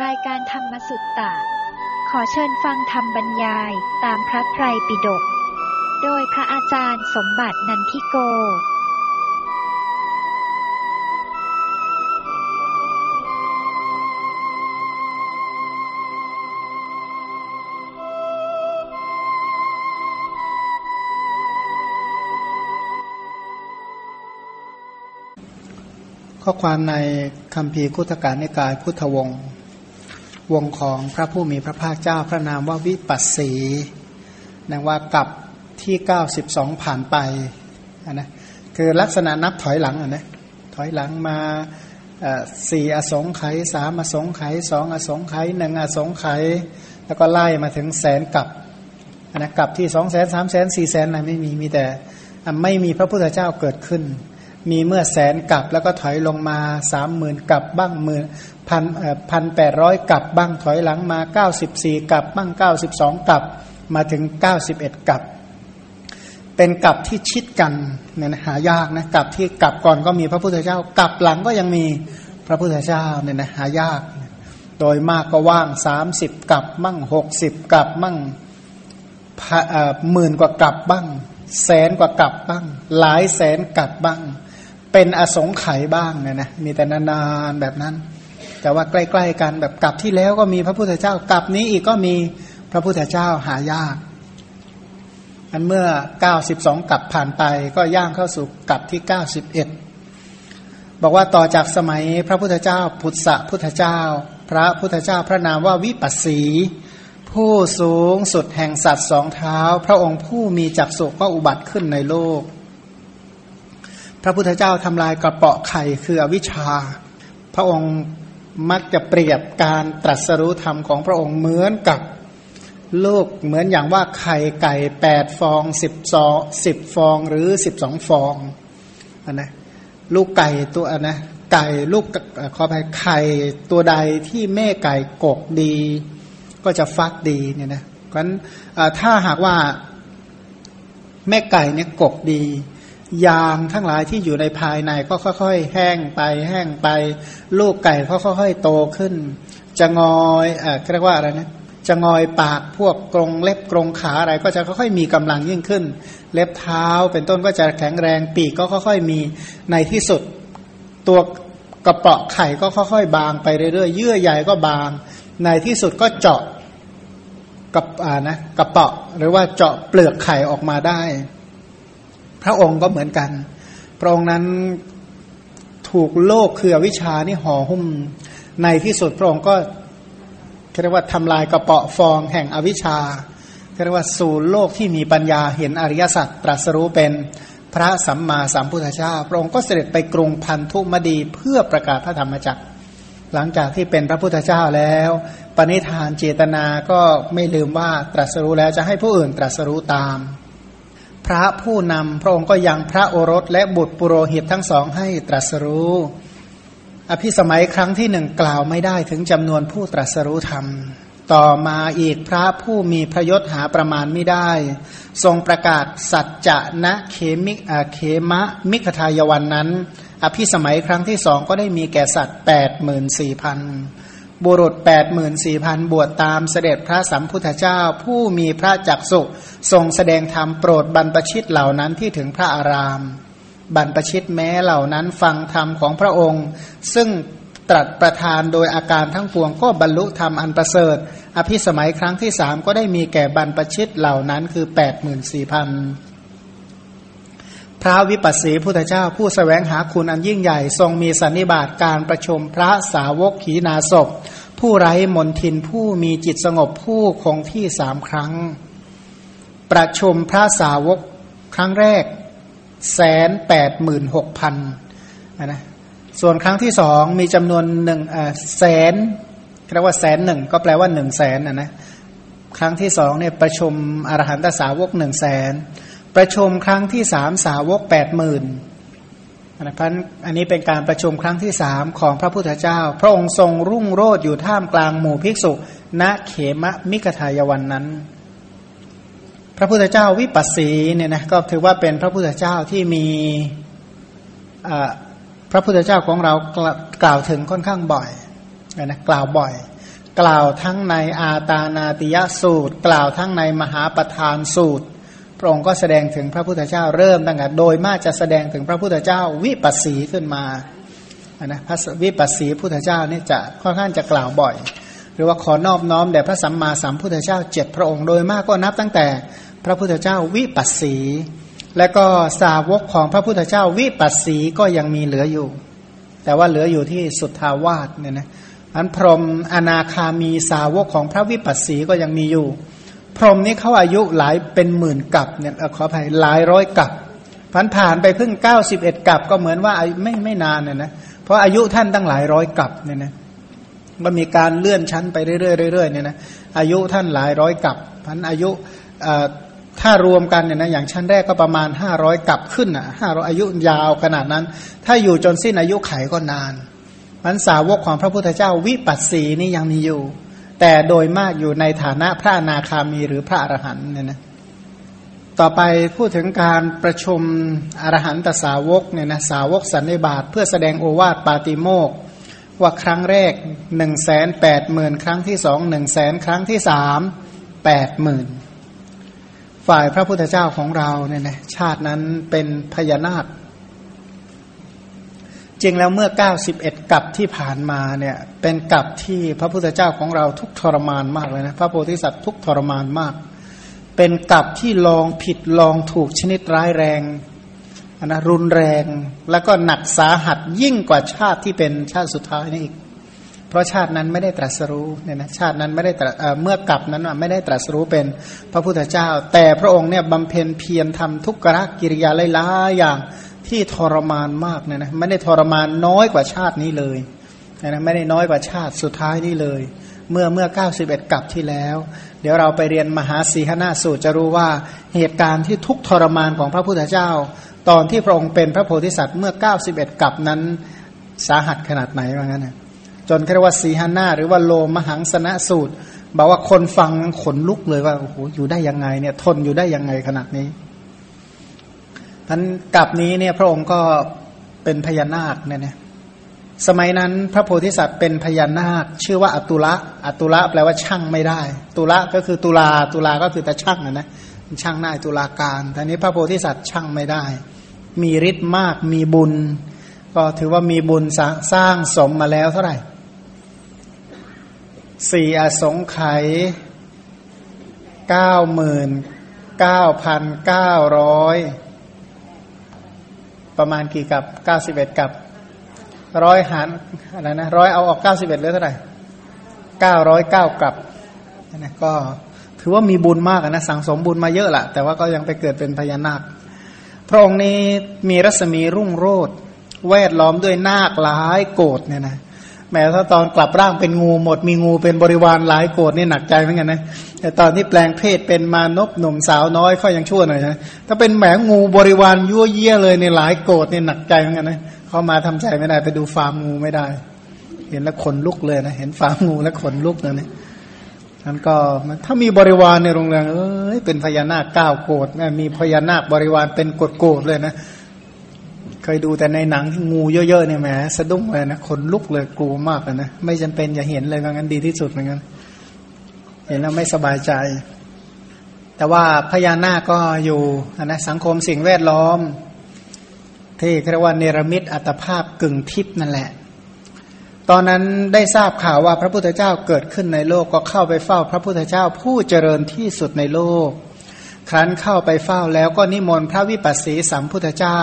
รายการธรรมสุตตะ ขอเชิญฟังธรรมบรรยายตามพระไตรปิฎก โดยพระอาจารย์สมบัตินันทิโก ข้อความในคำพีคุตการนิกายพุทธวงศ์ วงของพระผู้มีพระภาคเจ้าพระนามว่าวิปัสสีนังว่ากับที่ 92 ผ่านไปนะคือลักษณะนับถอยหลังนะถอยหลังมาสี่อสงไขยสามอสงไขยสองอสงไขยหนึ่งอสงไขยแล้วก็ไล่มาถึงแสนกับนะกับที่สองแสนสามแสนสี่แสนอะไรไม่มีมีแต่ไม่มีพระพุทธเจ้าเกิดขึ้น มีเมื่อแสนกับแล้วก็ถอยลงมาสามหมื่นกับบ้างหมื่น พันพันแปดร้อยกับบ้างถอยหลังมาเก้าสิบสี่กับบ้างเก้าสิบสองกับมาถึงเก้าสิบเอ็ดกับ เป็นกับที่ชิดกันเนี่ยหายากนะกับที่กับก่อนก็มีพระพุทธเจ้ากับหลังก็ยังมีพระพุทธเจ้าเนี่ยนะหายาก โดยมากก็ว่างสามสิบกับมั่งหกสิบกับมั่งหมื่นกว่ากับบ้าง แสนกว่ากับบ้าง หลายแสนกับบ้าง เป็นอสงไขยบ้างเนี่ยนะมีแต่นานๆแบบนั้น แต่ว่าใกล้ ๆ กันแบบกลับที่แล้วก็มีพระพุทธเจ้ากลับนี้อีกก็มีพระพุทธเจ้าหายากอันเมื่อ 92กลับผ่านไปก็ย่างเข้าสู่กลับที่ 91 บอกว่าต่อจากสมัยพระพุทธเจ้าพุทธะพุทธเจ้า พระพุทธเจ้าพระนามว่าวิปัสสี ผู้สูงสุดแห่งสัตว์สองเท้า พระองค์ผู้มีจักสุก็อุบัติขึ้นในโลก พระพุทธเจ้าทำลายกระเปาะไข่คืออวิชชา พระองค์ มักจะเปรียบการตรัสรู้ธรรมของพระองค์เหมือนกับลูกเหมือนอย่างว่าไข่ไก่แปดฟองสิบสอสิบฟองหรือสิบสองฟองอนนะลูกไก่ตัวนะไก่ลูกขอไปไข่ตัวใดที่แม่ไก่กกดี ก็จะฟักดีเนี่ยนะเพราะฉะนั้นถ้าหากว่าแม่ไก่เนี่ยกกดี ยางทั้งหลายที่อยู่ในภายในก็ค่อยๆ แห้งไปแห้งไป ลูกไก่ก็ค่อยๆโตขึ้น จะงอยเอ่อเรียกว่าอะไรนะจะงอยปากพวกกรงเล็บกรงขาอะไรก็จะค่อยๆมีกำลังยิ่งขึ้น เล็บเท้าเป็นต้นก็จะแข็งแรงปีกก็ค่อยๆมีในที่สุด ตัวกระเปาะไข่ก็ค่อยๆ บางไปเรื่อยๆเยื่อใหญ่ก็บาง ในที่สุดก็เจาะกับอ่านะกระเปาะหรือว่าเจาะเปลือกไข่ออกมาได้ พระองค์ก็เหมือนกัน พระองค์นั้นถูกโลกคือวิชานี่ห่อหุ้มในที่สุดพระองค์ก็เรียกว่าทำลายกระเปาะฟองแห่งอวิชชาเรียกว่าสู่โลกที่มีปัญญาเห็นอริยสัจตรัสรู้เป็นพระสัมมาสัมพุทธเจ้า พระองค์ก็เสด็จไปกรุงพันธุมดีเพื่อประกาศพระธรรมจักร หลังจากที่เป็นพระพุทธเจ้าแล้ว ปณิธานเจตนาก็ไม่ลืมว่าตรัสรู้แล้วจะให้ผู้อื่นตรัสรู้ตาม พระผู้นำพระองค์ก็ยังพระโอรสและบุตรปุโรหิตทั้งสองให้ตรัสรู้ อภิสมัยครั้งที่หนึ่งกล่าวไม่ได้ถึงจำนวนผู้ตรัสรู้ธรรม ต่อมาอีกพระผู้มีพระยศหาประมาณไม่ได้ ทรงประกาศสัจจะนะเขมิเขมะมิขทายวันนั้น อภิสมัยครั้งที่สองก็ได้มีแก่สัตว์แปดหมื่นสี่พัน บุรุษแปดหมื่นสี่พันบวชตามเสด็จพระสัมพุทธเจ้า ผู้มีพระจักสุทรงแสดงธรรมโปรดบรรพชิตเหล่านั้นที่ถึงพระอาราม บรรพชิตแม้เหล่านั้นฟังธรรมของพระองค์ ซึ่งตรัสประทานโดยอาการทั้งปวงก็บรรลุธรรมอันประเสริฐ อภิสมัยครั้งที่สามก็ได้มีแก่บรรพชิตเหล่านั้นคือแปดหมื่นสี่ พระวิปัสสีพุทธเจ้า ผู้สแสวงหาคุณอันยิ่งใหญ่ ทรงมีสันนิบาตการประชุมพระสาวกขีนาศพ ผู้ไร้มนทินผู้มีจิตสงบผู้คงที่สามครั้ง ประชุมพระสาวกครั้งแรกแสนแปดหมื่นหกพันนะส่วนครั้งที่สองมีจำนวนหนึ่งแสนเรียกว่าแสนหนึ่งก็แปลว่าหนึ่งแสนนะนะครั้งที่สองเนี่ยประชุมอรหันตสาวกหนึ่งแสน ประชุมครั้งที่สามสาวกแปดหมื่นนะพันอันนี้เป็นการประชุมครั้งที่สามของพระพุทธเจ้า พระองค์ทรงรุ่งโรจน์อยู่ท่ามกลางหมู่ภิกษุณเขมะมิกทายวันนั้น พระพุทธเจ้าวิปัสสีเนี่ยนะก็ถือว่าเป็นพระพุทธเจ้าที่มีพระพุทธเจ้าของเรากล่าวถึงค่อนข้างบ่อยนะกล่าวบ่อย กล่าวทั้งในอาตานาติยสูตร กล่าวทั้งในมหาประธานสูตร ระองค์ก็แสดงถึงพระพุทธเจ้าเริ่มตั้งแต่โดยมากจะแสดงถึงพระพุทธเจ้าวิปัสสีขึ้นมานะพระวิปัสสีพุทธเจ้านี่จะค่อนข้างจะกล่าวบ่อย หรือว่าขอนอบน้อมแด่พระสัมมาสัมพุทธเจ้าเจ็ดพระองค์โดยมากก็นับตั้งแต่พระพุทธเจ้าวิปัสสี และก็สาวกของพระพุทธเจ้าวิปัสสีก็ยังมีเหลืออยู่ แต่ว่าเหลืออยู่ที่สุทธาวาสเนี่ยนะอันพรหมอนาคามีสาวกของพระวิปัสสีก็ยังมีอยู่ พรหมนี้เขาอายุหลายเป็นหมื่นกับเนี่ยขออภัยหลายร้อยกับผ่านผ่านไปเพิ่งเก้าสิบเอ็ดกับก็เหมือนว่าไม่ไม่นานเนี่ยนะเพราะอายุท่านตั้งหลายร้อยกับเนี่ยนะมันมีการเลื่อนชั้นไปเรื่อยๆเรื่อยๆเนี่ยนะอายุท่านหลายร้อยกับพันอายุถ้ารวมกันเนี่ยนะอย่างชั้นแรกก็ประมาณห้าร้อยกับขึ้นอะห้าร้อยอายุยาวขนาดนั้น ถ้าอยู่จนสิ้นอายุไขก็นานมันสาวกของพระพุทธเจ้าวิปัสสีนี่ยังมีอยู่ แต่โดยมากอยู่ในฐานะพระนาคามีหรือพระอรหันต์เนี่ยนะต่อไปพูดถึงการประชุมอรหันตสาวกเนี่ยนะสาวกสันนิบาตเพื่อแสดงโอวาทปาติโมกว่าครั้งแรกหนึ่งแสนแปดหมื่นครั้งที่สองหนึ่งแสนครั้งที่สามแปดหมื่นฝ่ายพระพุทธเจ้าของเราเนี่ยนะชาตินั้นเป็นพญานาค จริงแล้วเมื่อ 91กับที่ผ่านมาเนี่ยเป็นกับที่พระพุทธเจ้าของเราทุกทรมานมากเลยนะพระโพธิสัตว์ทุกทรมานมาก เป็นกับที่ลองผิดลองถูกชนิดร้ายแรงนะรุนแรงแล้วก็หนักสาหัสยิ่งกว่าชาติที่เป็นชาติสุดท้ายนี่อีก เพราะชาตินั้นไม่ได้ตรัสรู้เนี่ยนะชาตินั้นไม่ได้เมื่อกับนั้นไม่ได้ตรัสรู้เป็นพระพุทธเจ้า แต่พระองค์เนี่ยบำเพ็ญเพียรทำทุกขกิริยาหลายๆอย่าง ที่ทรมานมากเนี่ยนะไม่ได้ทรมานน้อยกว่าชาตินี้เลยนะไม่ได้น้อยกว่าชาติสุดท้ายนี้เลย เมื่อเมื่อ 91 กับที่แล้ว เดี๋ยวเราไปเรียนมหาสีหนาสูตรจะรู้ว่าเหตุการณ์ที่ทุกทรมานของพระพุทธเจ้า ตอนที่พระองค์เป็นพระโพธิสัตว์เมื่อ 91 กับนั้นสาหัสขนาดไหนว่างั้นนะจนเรียกว่าสีหนาหรือว่าโลมหังสนะสูตรบอกว่าคนฟังขนลุกเลยว่าโอ้โหอยู่ได้ยังไงเนี่ยทนอยู่ได้ยังไงขนาดนี้ ท่านกับนี้เนี่ยพระองค์ก็เป็นพญานาคเนี่ยนะสมัยนั้นพระโพธิสัตว์เป็นพญานาค ชื่อว่าอตุละอตุละแปลว่าช่างไม่ได้ ตุละก็คือตุลาตุลาก็คือแต่ช่างนะนะช่างได้ตุลาการแต่นี้พระโพธิสัตว์ช่างไม่ได้ มีฤทธิ์มากมีบุญ ก็ถือว่ามีบุญสร้างสมมาแล้วเท่าไหร่สี่อสงไขยเก้าหมื่นเก้าพันเก้าร้อย ประมาณกี่กับเก้าสิบเอ็ดกับร้อยหารอะไรนะร้อยเอาออกเก้าสิบเอ็ดเหลือเท่าไหร่เก้าร้อยเก้ากับนะก็ถือว่ามีบุญมากนะสั่งสมบุญมาเยอะแหละแต่ว่าก็ยังไปเกิดเป็นพญานาค พระองค์นี้มีรัศมีรุ่งโรดแวดล้อมด้วยนาคหลายโกดเนี่ยนะ แม้ถ้าตอนกลับร่างเป็นงูหมดมีงูเป็นบริวารหลายโกรดนี่หนักใจเหมือนกันนะแต่ตอนที่แปลงเพศเป็นมานพหนุ่มสาวน้อยค่อยยังชั่วหน่อยนะถ้าเป็นแหมงูบริวารยั่วเยี่ยเลยในหลายโกรดนี่หนักใจเหมือนกันนะเขามาทำใจไม่ได้ไปดูฟาร์มงูไม่ได้ เห็นแล้วขนลุกเลยนะเห็นฟาร์มงูแล้วขนลุกเลยนะนั้นก็ถ้ามีบริวารในโรงเรียนเอ้ยเป็นพญานาคเก้าโกรดมีพญานาคบริวารเป็นกดโกดเลยนะ เคยดูแต่ในหนังงูเยอะๆเนี่ยแหมสะดุ้งเลยนะขนลุกเลยกลัวมากเลยนะไม่จำเป็นอย่าเห็นเลยงั้นดีที่สุดเหมือนกันเห็นแล้วไม่สบายใจ แต่ว่าพญานาคก็อยู่นะสังคมสิ่งแวดล้อม ที่เรียกว่าเนรมิตอัตภาพกึ่งทิพนั่นแหละ ตอนนั้นได้ทราบข่าวว่าพระพุทธเจ้าเกิดขึ้นในโลกก็เข้าไปเฝ้า พระพุทธเจ้าผู้เจริญที่สุดในโลก ครั้นเข้าไปเฝ้าแล้วก็นิมนต์พระวิปัสสีสัมพุทธเจ้า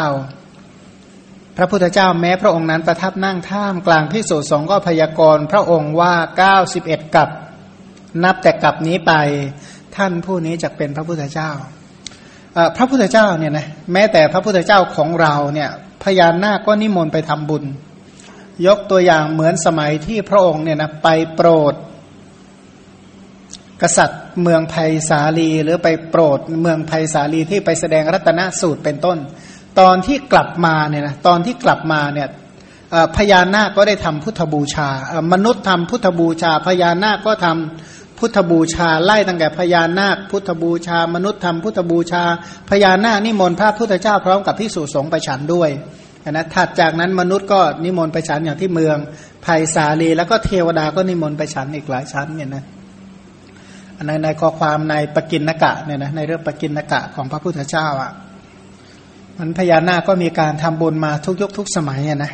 พระพุทธเจ้าแม้พระองค์นั้นประทับนั่งท่ามกลางพิสุสงก็พยากรณ์พระองค์ว่าเก้าสิบเอ็ดกับนับแต่กับนี้ไปท่านผู้นี้จะเป็นพระพุทธเจ้าพระพุทธเจ้าเนี่ยนะแม้แต่พระพุทธเจ้าของเราเนี่ยพญานาคก็นิมนต์ไปทำบุญ ยกตัวอย่างเหมือนสมัยที่พระองค์เนี่ยนะไปโปรด กษัตริย์เมืองไผ่สาลีหรือไปโปรดเมืองไผ่สาลีที่ไปแสดงรัตนสูตรเป็นต้น ตอนที่กลับมาเนี่ยนะตอนที่กลับมาเนี่ยพญานาคก็ได้ทำพุทธบูชา มนุษย์ทำพุทธบูชา พญานาคก็ทำพุทธบูชาไล่ตั้งแต่พญานาค พุทธบูชา มนุษย์ทำพุทธบูชา พญานาคนิมนต์พระพุทธเจ้าพร้อมกับพิสุสงฆ์ไปฉันด้วยนะถัดจากนั้นมนุษย์ก็นิมนต์ไปฉันอย่างที่เมืองภัยสาลีแล้วก็เทวดาก็นิมนต์ไปฉันอีกหลายชั้นเนี่ยนะในในข้อความในปกินนกะเนี่ยนะในเรื่องปกินนกะของพระพุทธเจ้าอะ มันพญานาคก็มีการทำบุญมาทุกยุคทุกสมัยนะ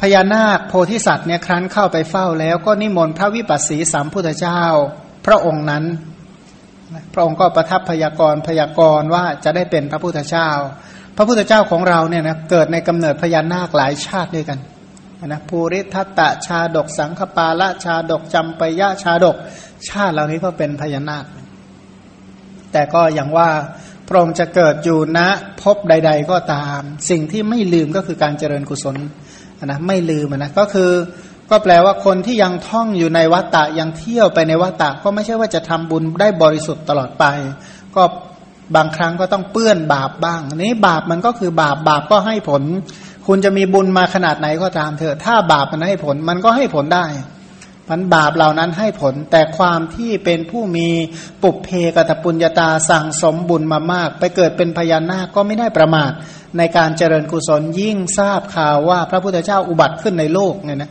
พญานาคโพธิสัตว์เนี่ยครั้นเข้าไปเฝ้าแล้วก็นิมนต์พระวิปัสสีสามพุทธเจ้า พระองค์นั้น พระองค์ก็ประทับพยากรพยากรว่าจะได้เป็นพระพุทธเจ้า พระพุทธเจ้าของเราเนี่ยนะเกิดในกำเนิดพญานาคหลายชาติด้วยกันนะภูริทัตตะชาดกสังคปาละชาดกจำปยะชาดก ชาติเหล่านี้ก็เป็นพญานาค แต่ก็อย่างว่า พระองค์จะเกิดอยู่ณพบใด ๆ ก็ตาม สิ่งที่ไม่ลืมก็คือการเจริญกุศลนะไม่ลืมนะก็คือก็แปลว่าคนที่ยังท่องอยู่ในวัตตะยังเที่ยวไปในวัตตะก็ไม่ใช่ว่าจะทำบุญได้บริสุทธิ์ตลอดไป ก็บางครั้งก็ต้องเปื้อนบาปบ้างนี้บาปมันก็คือบาปบาปก็ให้ผล คุณจะมีบุญมาขนาดไหนก็ตามเถอะถ้าบาปมันให้ผลมันก็ให้ผลได้ มันบาปเหล่านั้นให้ผล แต่ความที่เป็นผู้มีปุเพกตปุญญาตาสั่งสมบุญมามาก ไปเกิดเป็นพญานาคก็ไม่ได้ประมาท ในการเจริญกุศลยิ่งทราบข่าวว่าพระพุทธเจ้าอุบัติขึ้นในโลกเนี่ยนะ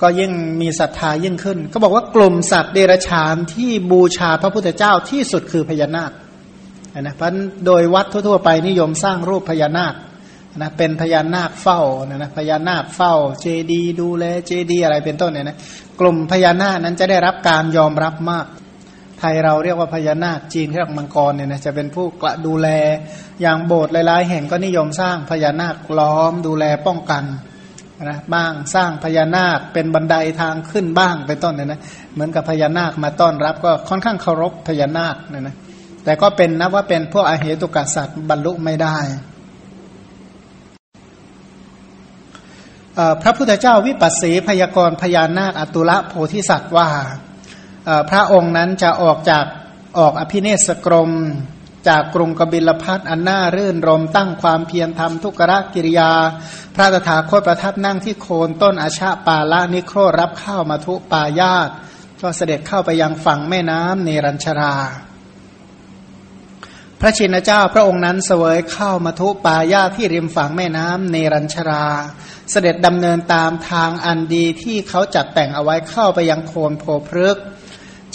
ก็ยิ่งมีศรัทธายิ่งขึ้น ก็บอกว่ากลุ่มสัตว์เดรัจฉานที่บูชาพระพุทธเจ้าที่สุดคือพญานาคนะเพราะโดยวัดทั่วๆไปนิยมสร้างรูปพญานาค นะเป็นพญานาคเฝ้านะนะพญานาคเฝ้า เจดีดูแลเจดีอะไรเป็นต้นเนี่ยนะกลุ่มพญานาคนั้นจะได้รับการยอมรับมาก ไทยเราเรียกว่าพญานาคจีนเรียกมังกรเนี่ยนะจะเป็นผู้กระดูแลอย่างโบสถ์หลายๆ แห่งก็นิยมสร้างพญานาคล้อมดูแลป้องกันนะบ้างสร้างพญานาคเป็นบันไดทางขึ้นบ้างเป็นต้นเนี่ยนะเหมือนกับพญานาคมาต้อนรับก็ค่อนข้างเคารพพญานาคเนี่ยนะแต่ก็เป็นนับว่าเป็นพวกอาเหตุกษัตริย์บรรลุไม่ได้ พระพุทธเจ้าวิปัสสีพยากรพญานาคอตุละโพธิสัตว์ว่าพระองค์นั้นจะออกจากออกอภิเนศกรม จากกรุงกบิลพัทอันน่ารื่นรมตั้งความเพียรทำทุกรกิริยา พระตถาคตประทับนั่งที่โคนต้นอาชาปาละนิโครรับข้าวมาทุปายาตก็เสด็จเข้าไปยังฝั่งแม่น้ำเนรัญชรา พระชินเจ้าพระองค์นั้นเสวยเข้ามาทุปายาที่ริมฝั่งแม่น้ำเนรัญชรา เสด็จดำเนินตามทางอันดีที่เขาจัดแต่งเอาไว้เข้าไปยังโคนโพพฤก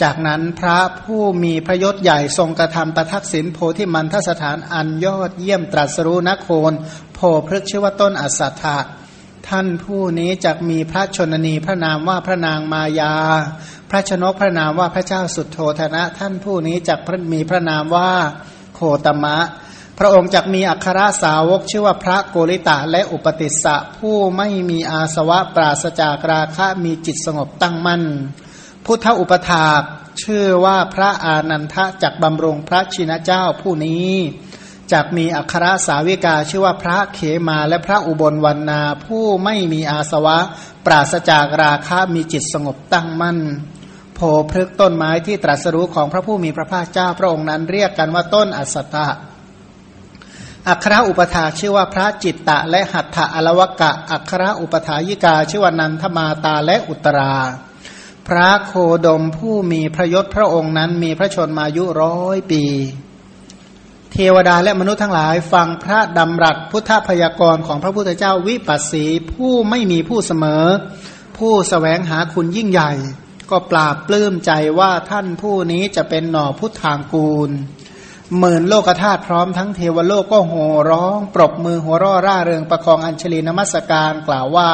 จากนั้นพระผู้มีพระยศใหญ่ทรงกระทำประทักษิณโพธิมันทสถานอันยอดเยี่ยมตรัสรู้นโคนโพพฤกชื่อว่าต้นอัสถะท่านผู้นี้จะมีพระชนนีพระนามว่าพระนางมายา พระชนกพระนามว่าพระเจ้าสุดโทธนะ ท่านผู้นี้จะมีพระนามว่า โคตมะ พระองค์จักมีอัครสาวกชื่อว่าพระโกริตะและอุปติสสะผู้ไม่มีอาสวะปราศจากราคะมีจิตสงบตั้งมั่น พุทธอุปถากชื่อว่าพระอานันทะจักบำรุงพระชินเจ้าผู้นี้จักมีอัครสาวิกาชื่อว่าพระเขมาและพระอุบลวันนาผู้ไม่มีอาสวะ ปราศจากราคะมีจิตสงบตั้งมั่น โพพฤกต้นไม้ที่ตรัสรู้ของพระผู้มีพระภาคเจ้าพระองค์นั้นเรียกกันว่าต้นอัสตะอัครอุปถาชื่อว่าพระจิตตะและหัตถะอลวกะ อัครอุปถายิกาชื่อว่านันทมาตาและอุตรา พระโคดมผู้มีพระยศพระองค์นั้นมีพระชนมายุร้อยปี เทวดาและมนุษย์ทั้งหลายฟังพระดำรัสพุทธพยากรของพระพุทธเจ้าวิปัสสีผู้ไม่มีผู้เสมอ ผู้สแสวงหาคุณยิ่งใหญ่ ก็ปราบปลื้มใจว่าท่านผู้นี้จะเป็นหน่อพุทธทางกูล หมื่นโลกธาตุพร้อมทั้งเทวโลกก็โห่ร้อง ปรบมือหัวร่อร่าเริงประคองอัญชลีนมัสการกล่าวว่า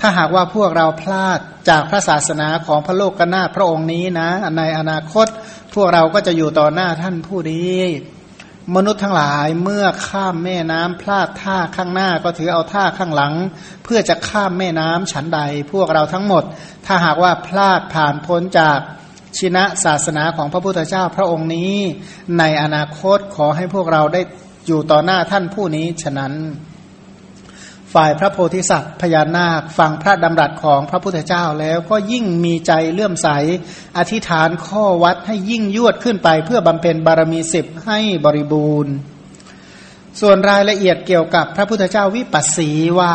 ถ้าหากว่าพวกเราพลาดจากพระศาสนาของพระโลกกนาพระองค์นี้นะในอนาคตพวกเราก็จะอยู่ต่อหน้าท่านผู้ดี มนุษย์ทั้งหลายเมื่อข้ามแม่น้ำพลาดท่าข้างหน้าก็ถือเอาท่าข้างหลัง เพื่อจะข้ามแม่น้ำฉันใด พวกเราทั้งหมด ถ้าหากว่าพลาดผ่านพ้นจากชินะศาสนาของพระพุทธเจ้าพระองค์นี้ ในอนาคตขอให้พวกเราได้อยู่ต่อหน้าท่านผู้นี้ฉะนั้น ฝ่ายพระโพธิสัตว์พญานาค ฟังพระดำรัสของพระพุทธเจ้าแล้วก็ยิ่งมีใจเลื่อมใส อธิษฐานข้อวัดให้ยิ่งยวดขึ้นไป เพื่อบำเพ็ญบารมีสิบให้บริบูรณ์ ส่วนรายละเอียดเกี่ยวกับพระพุทธเจ้าวิปัสสีว่า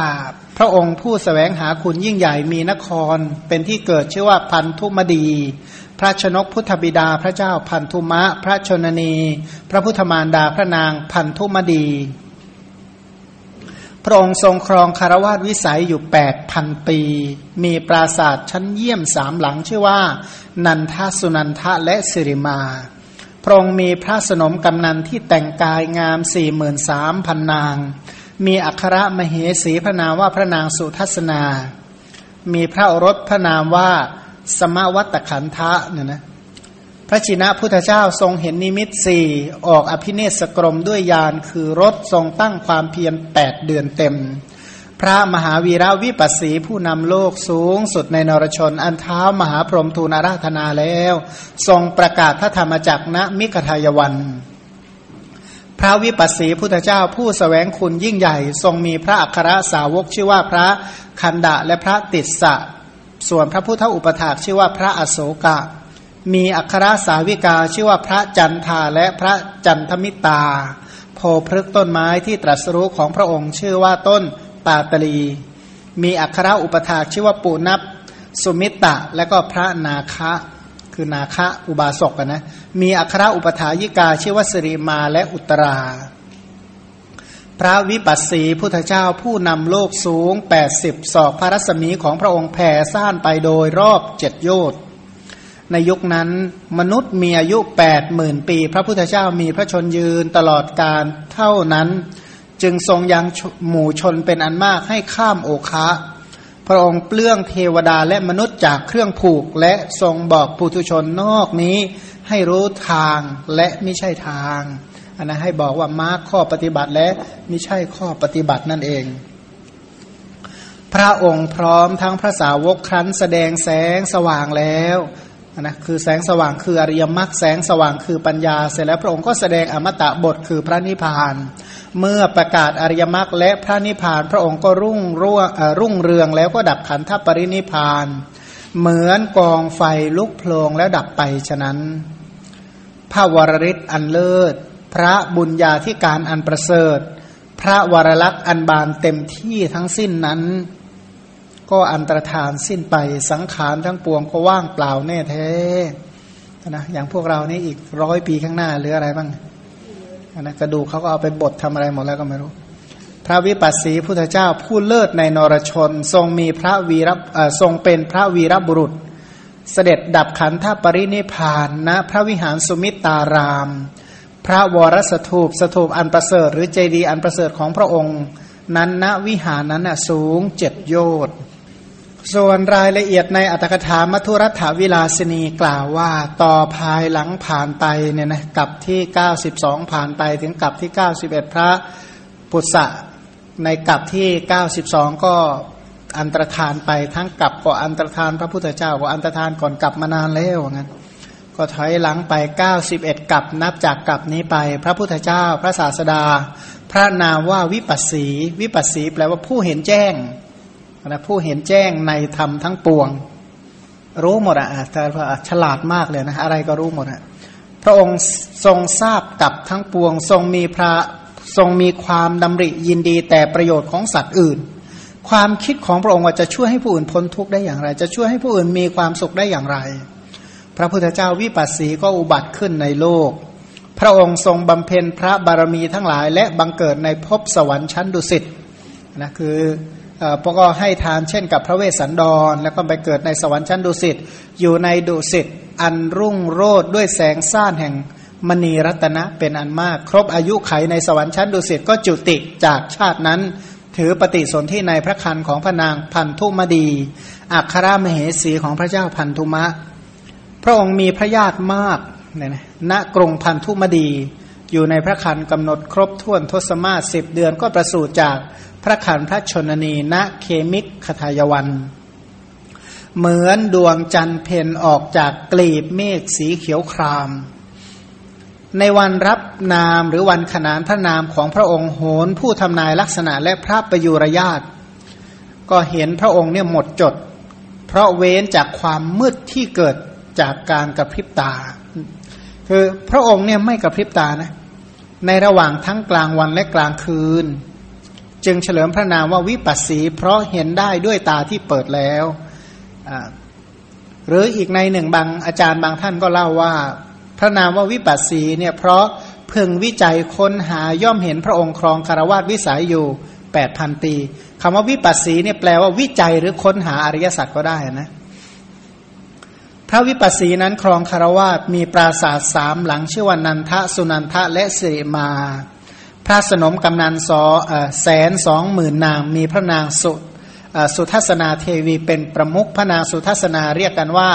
พระองค์ผู้สแสวงหาคุณยิ่งใหญ่มีนคร เป็นที่เกิดชื่อว่าพันธุมดี พระชนกพุทธบิดาพระเจ้าพันธุมะ พระชนนี พระพุทธมารดาพระนางพันธุมดี พระองค์ทรงครองคารวาสวิสัยอยู่แปดพันปี มีปราสาทชั้นเยี่ยมสามหลังชื่อว่า นันทสุนันทะและสิริมา พระองค์มีพระสนมกำนันที่แต่งกายงามสี่หมื่นสามพันนาง มีอัครมเหสีพระนามว่าพระนางสุทัศนา มีพระรสพระนามว่าสมวัตขันทะเนี่ยนะ พระชินะพุทธเจ้าทรงเห็นนิมิตสี่ออกอภิเนศกรมด้วยยานคือรถทรงตั้งความเพียรแปดเดือนเต็ม พระมหาวีระวิปัสสีผู้นำโลกสูงสุดในนรชนอันเท้ามหาพรหมทูลอาราธนาแล้ว ทรงประกาศพระธรรมจักรณมิกทายวันพระวิปัสสีพุทธเจ้าผู้สแสวงคุณยิ่งใหญ่ ทรงมีพระอัครสาวกชื่อว่าพระคันดะและพระติสสะ ส่วนพระพุทธอุปถากชื่อว่าพระอโศกะ มีอัครสาวิกาชื่อว่าพระจันทาและพระจันทมิตา โพพฤกต้นไม้ที่ตรัสรู้ของพระองค์ ชื่อว่าต้นปาตลี มีอัครอุปถาชื่อว่าปุนับสุมิตะและก็พระนาคะคือนาคะอุบาสกนะมีอัครอุปถายิกาชื่อว่าสิริมาและอุตรา พระวิปัสสีพุทธเจ้าผู้นำโลกสูง 80 ศอกพระรัศมีของพระองค์แผ่ซ่านไปโดยรอบเจ็ดโยชน์ ในยุคนั้นมนุษย์มีอายุแปดหมื่นปี พระพุทธเจ้ามีพระชนยืนตลอดการเท่านั้น จึงทรงยังหมู่ชนเป็นอันมากให้ข้ามโอคะพระองค์เปลื้องเทวดาและมนุษย์จากเครื่องผูกและทรงบอกปุถุชนนอกนี้ให้รู้ทางและไม่ใช่ทางอันนะให้บอกว่ามาข้อปฏิบัติและไม่ใช่ข้อปฏิบัตินั่นเอง พระองค์พร้อมทั้งพระสาวกครั้นแสดงแสงสว่างแล้ว นะคือแสงสว่างคืออริยมรรคแสงสว่างคือปัญญา เสร็จแล้วพระองค์ก็แสดงอมตะบทคือพระนิพพาน เมื่อประกาศอริยมรรคและพระนิพพาน พระองค์ก็รุ่งรุ่งรุ่งเรืองแล้วก็ดับขันธปรินิพพาน เหมือนกองไฟลุกโพลงแล้วดับไปฉะนั้นพระวรริศอันเลิศ พระบุญญาธิการอันประเสริฐ พระวรลักษณ์อันบานเต็มที่ทั้งสิ้นนั้น ก็อันตรธานสิ้นไปสังขารทั้งปวงก็ว่างเปล่าแน่แท้นะอย่างพวกเรานี่อีกร้อยปีข้างหน้าหรืออะไรบ้างนะกระดูกเขาก็เอาไปบดทำอะไรหมดแล้วก็ไม่รู้ พระวิปัสสีพุทธเจ้าผู้เลิศในนรชน ทรงมีพระวีรทรงเป็นพระวีรบุรุษ เสด็จดับขันธปรินิพานณนะพระวิหารสุมิตาราม พระวรสถูปสถูปอันประเสริฐ หรือเจดีย์อันประเสริฐของพระองค์ นั้นณวิหารนั้นสูงเจ็ดโยชน์ ส่วนรายละเอียดในอัตถกถามัทุรัฐวิลาสนีกล่าวว่าต่อภายหลังผ่านไปเนี่ยนะกับที่ 92 ผ่านไปถึงกับที่ 91 พระปุษะในกับที่ 92 ก็อันตรธานไปทั้งกับก็อันตรธานพระพุทธเจ้าก็อันตรธานก่อนกลับมานานแล้วงั้นก็ถอยหลังไป 91 กับนับจากกับนี้ไป พระพุทธเจ้าพระศาสดา พระนามว่าวิปัสสี วิปัสสีแปลว่าผู้เห็นแจ้ง นะผู้เห็นแจ้งในธรรมทั้งปวง รู้หมดอะแต่ฉลาดมากเลยนะอะไรก็รู้หมดอะพระองค์ทรงทราบกับทั้งปวง ทรงมีพระทรงมีความดำริยินดีแต่ประโยชน์ของสัตว์อื่น ความคิดของพระองค์ว่าจะช่วยให้ผู้อื่นพ้นทุกข์ได้อย่างไร จะช่วยให้ผู้อื่นมีความสุขได้อย่างไร พระพุทธเจ้าวิปัสสีก็อุบัติขึ้นในโลก พระองค์ทรงบำเพ็ญพระบารมีทั้งหลาย และบังเกิดในภพสวรรค์ชั้นดุสิตนะคือ พวกก็ให้ทานเช่นกับพระเวสสันดร แล้วก็ไปเกิดในสวรรค์ชั้นดุสิตอยู่ในดุสิตอันรุ่งโรดด้วยแสงซ่านแห่งมณีรัตนะเป็นอันมาก ครบอายุไขในสวรรค์ชั้นดุสิตก็จุติจากชาตินั้น ถือปฏิสนธิในพระคันของพระนางพันธุมดี อัครามเหสีของพระเจ้าพันธุมะ พระองค์มีพระญาติมากเนี่ยนะณกรุงพันธุมดี อยู่ในพระคันกำหนดครบถ้วนทศมาสิบเดือนก็ประสูติจาก พระขันพระชนนีณเคมิกคทายวัน เหมือนดวงจันทร์เพนออกจากกลีบเมฆสีเขียวคราม ในวันรับนามหรือวันขนานพระนามของพระองค์โหนผู้ทำนายลักษณะและพระประยุรญาตก็เห็นพระองค์เนี่ยหมดจด เพราะเว้นจากความมืดที่เกิดจากการกระพริบตา คือพระองค์เนี่ยไม่กระพริบตานะในระหว่างทั้งกลางวันและกลางคืน จึงเฉลิมพระนามว่าวิปัสสี เพราะเห็นได้ด้วยตาที่เปิดแล้วหรืออีกในหนึ่งบางอาจารย์บางท่านก็เล่าว่า พระนามว่าวิปัสสีเนี่ยเพราะเพึงวิจัยค้นหาย่อมเห็นพระองค์ครองคารวาสวิสัยอยู่แปดพันปีคำว่าวิปัสสีเนี่ยแปลว่าวิจัยหรือค้นหาอริยสัจก็ได้นะพระวิปัสสีนั้นครองคารวาสมีปราสาทสามหลังชื่อว่านันทะสุนันทะและสิริมา ระสนมกำนันสอแสนสองหมื่นนาง มีพระนางสุสุทัศนาเทวีเป็นประมุขพระนางสุทัศนาเรียกกันว่า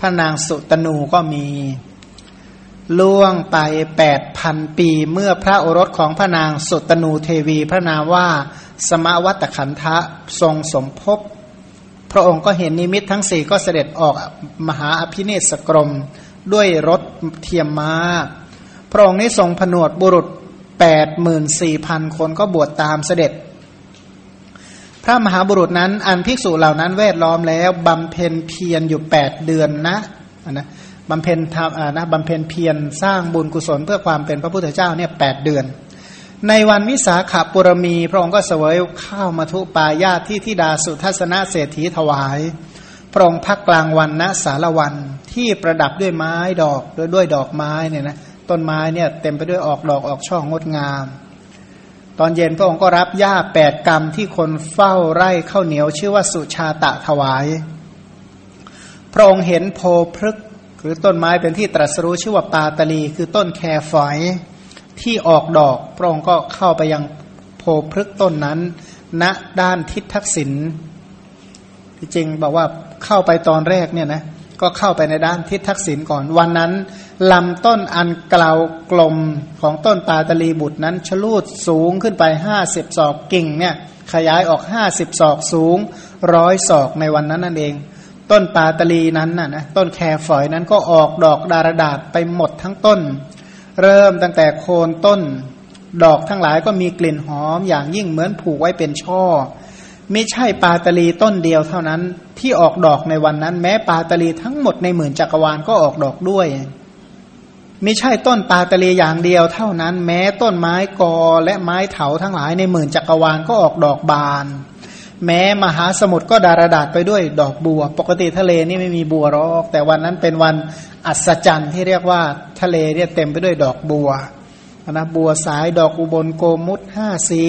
พระนางสุตนูก็มีล่วงไปแปดพันปีเมื่อพระโอรสของพระนางสุตนูเทวี พระนามว่าสมวัตขันทะทรงสมภพพระองค์ก็เห็นนิมิตทั้งสี่ก็เสด็จออกมหาอภินิสกรมด้วยรถเทียมมา้าพระองค์นี้ทรงผนวดบุรุษ แปดหมื่นสี่พันคนก็บวชตามเสด็จ พระมหาบุรุษนั้น อันภิกษุเหล่านั้นแวดล้อมแล้วบำเพ็ญเพียรอยู่แปดเดือนนะนะบำเพ็ญทำนะบำเพ็ญเพียรสร้างบุญกุศลเพื่อความเป็นพระพุทธเจ้าเนี่ยแปดเดือน ในวันวิสาขาปุรมี พระองค์ก็เสวยข้าวมาทุปายาที่ทิดาสุทัศนเศรษฐีถวาย พระองค์พักกลางวันณสารวันที่ประดับด้วยไม้ดอกด้วยด้วยดอกไม้เนี่ยนะ ต้นไม้เนี่ยเต็มไปด้วยออกดอกออกช่องงดงาม ตอนเย็นพระองค์ก็รับหญ้าแปดกรรมที่คนเฝ้าไร่ข้าวเหนียว ชื่อว่าสุชาตะถวาย พระองค์เห็นโพพฤกหรือต้นไม้เป็นที่ตรัสรู้ชื่อว่าปาตลี คือต้นแคฝอยที่ออกดอก พระองค์ก็เข้าไปยังโพพฤกต้นนั้นณด้านทิศทักษิณที่จริงบอกว่าเข้าไปตอนแรกเนี่ยนะก็เข้าไปในด้านทิศทักษิณก่อนวันนั้น ลำต้นอันกล่าวกลมของต้นปาตลีบุตรนั้นชลูดสูงขึ้นไปห้าสิบศอกกิ่งเนี่ยขยายออกห้าสิบศอกสูงร้อยศอกในวันนั้นนั่นเอง ต้นปาตลีนั้นน่ะนะต้นแคฝอยนั้นก็ออกดอกดารดาษไปหมดทั้งต้น เริ่มตั้งแต่โคนต้น ดอกทั้งหลายก็มีกลิ่นหอมอย่างยิ่งเหมือนผูกไว้เป็นช่อ ไม่ใช่ปาตลีต้นเดียวเท่านั้นที่ออกดอกในวันนั้น แม้ปาตลีทั้งหมดในหมื่นจักรวาลก็ออกดอกด้วย ไม่ใช่ต้นปาตเลีอย่างเดียวเท่านั้น แม้ต้นไม้กอและไม้เถาทั้งหลายในหมื่นจักรวาลก็ออกดอกบาน แม้มหาสมุทรก็ดารดาษไปด้วยดอกบัว ปกติทะเลนี่ไม่มีบัวหรอก แต่วันนั้นเป็นวันอัศจรรย์ที่เรียกว่าทะเลเนี่ยเต็มไปด้วยดอกบัวนะบัวสายดอกอุบลโกมุตห้าสี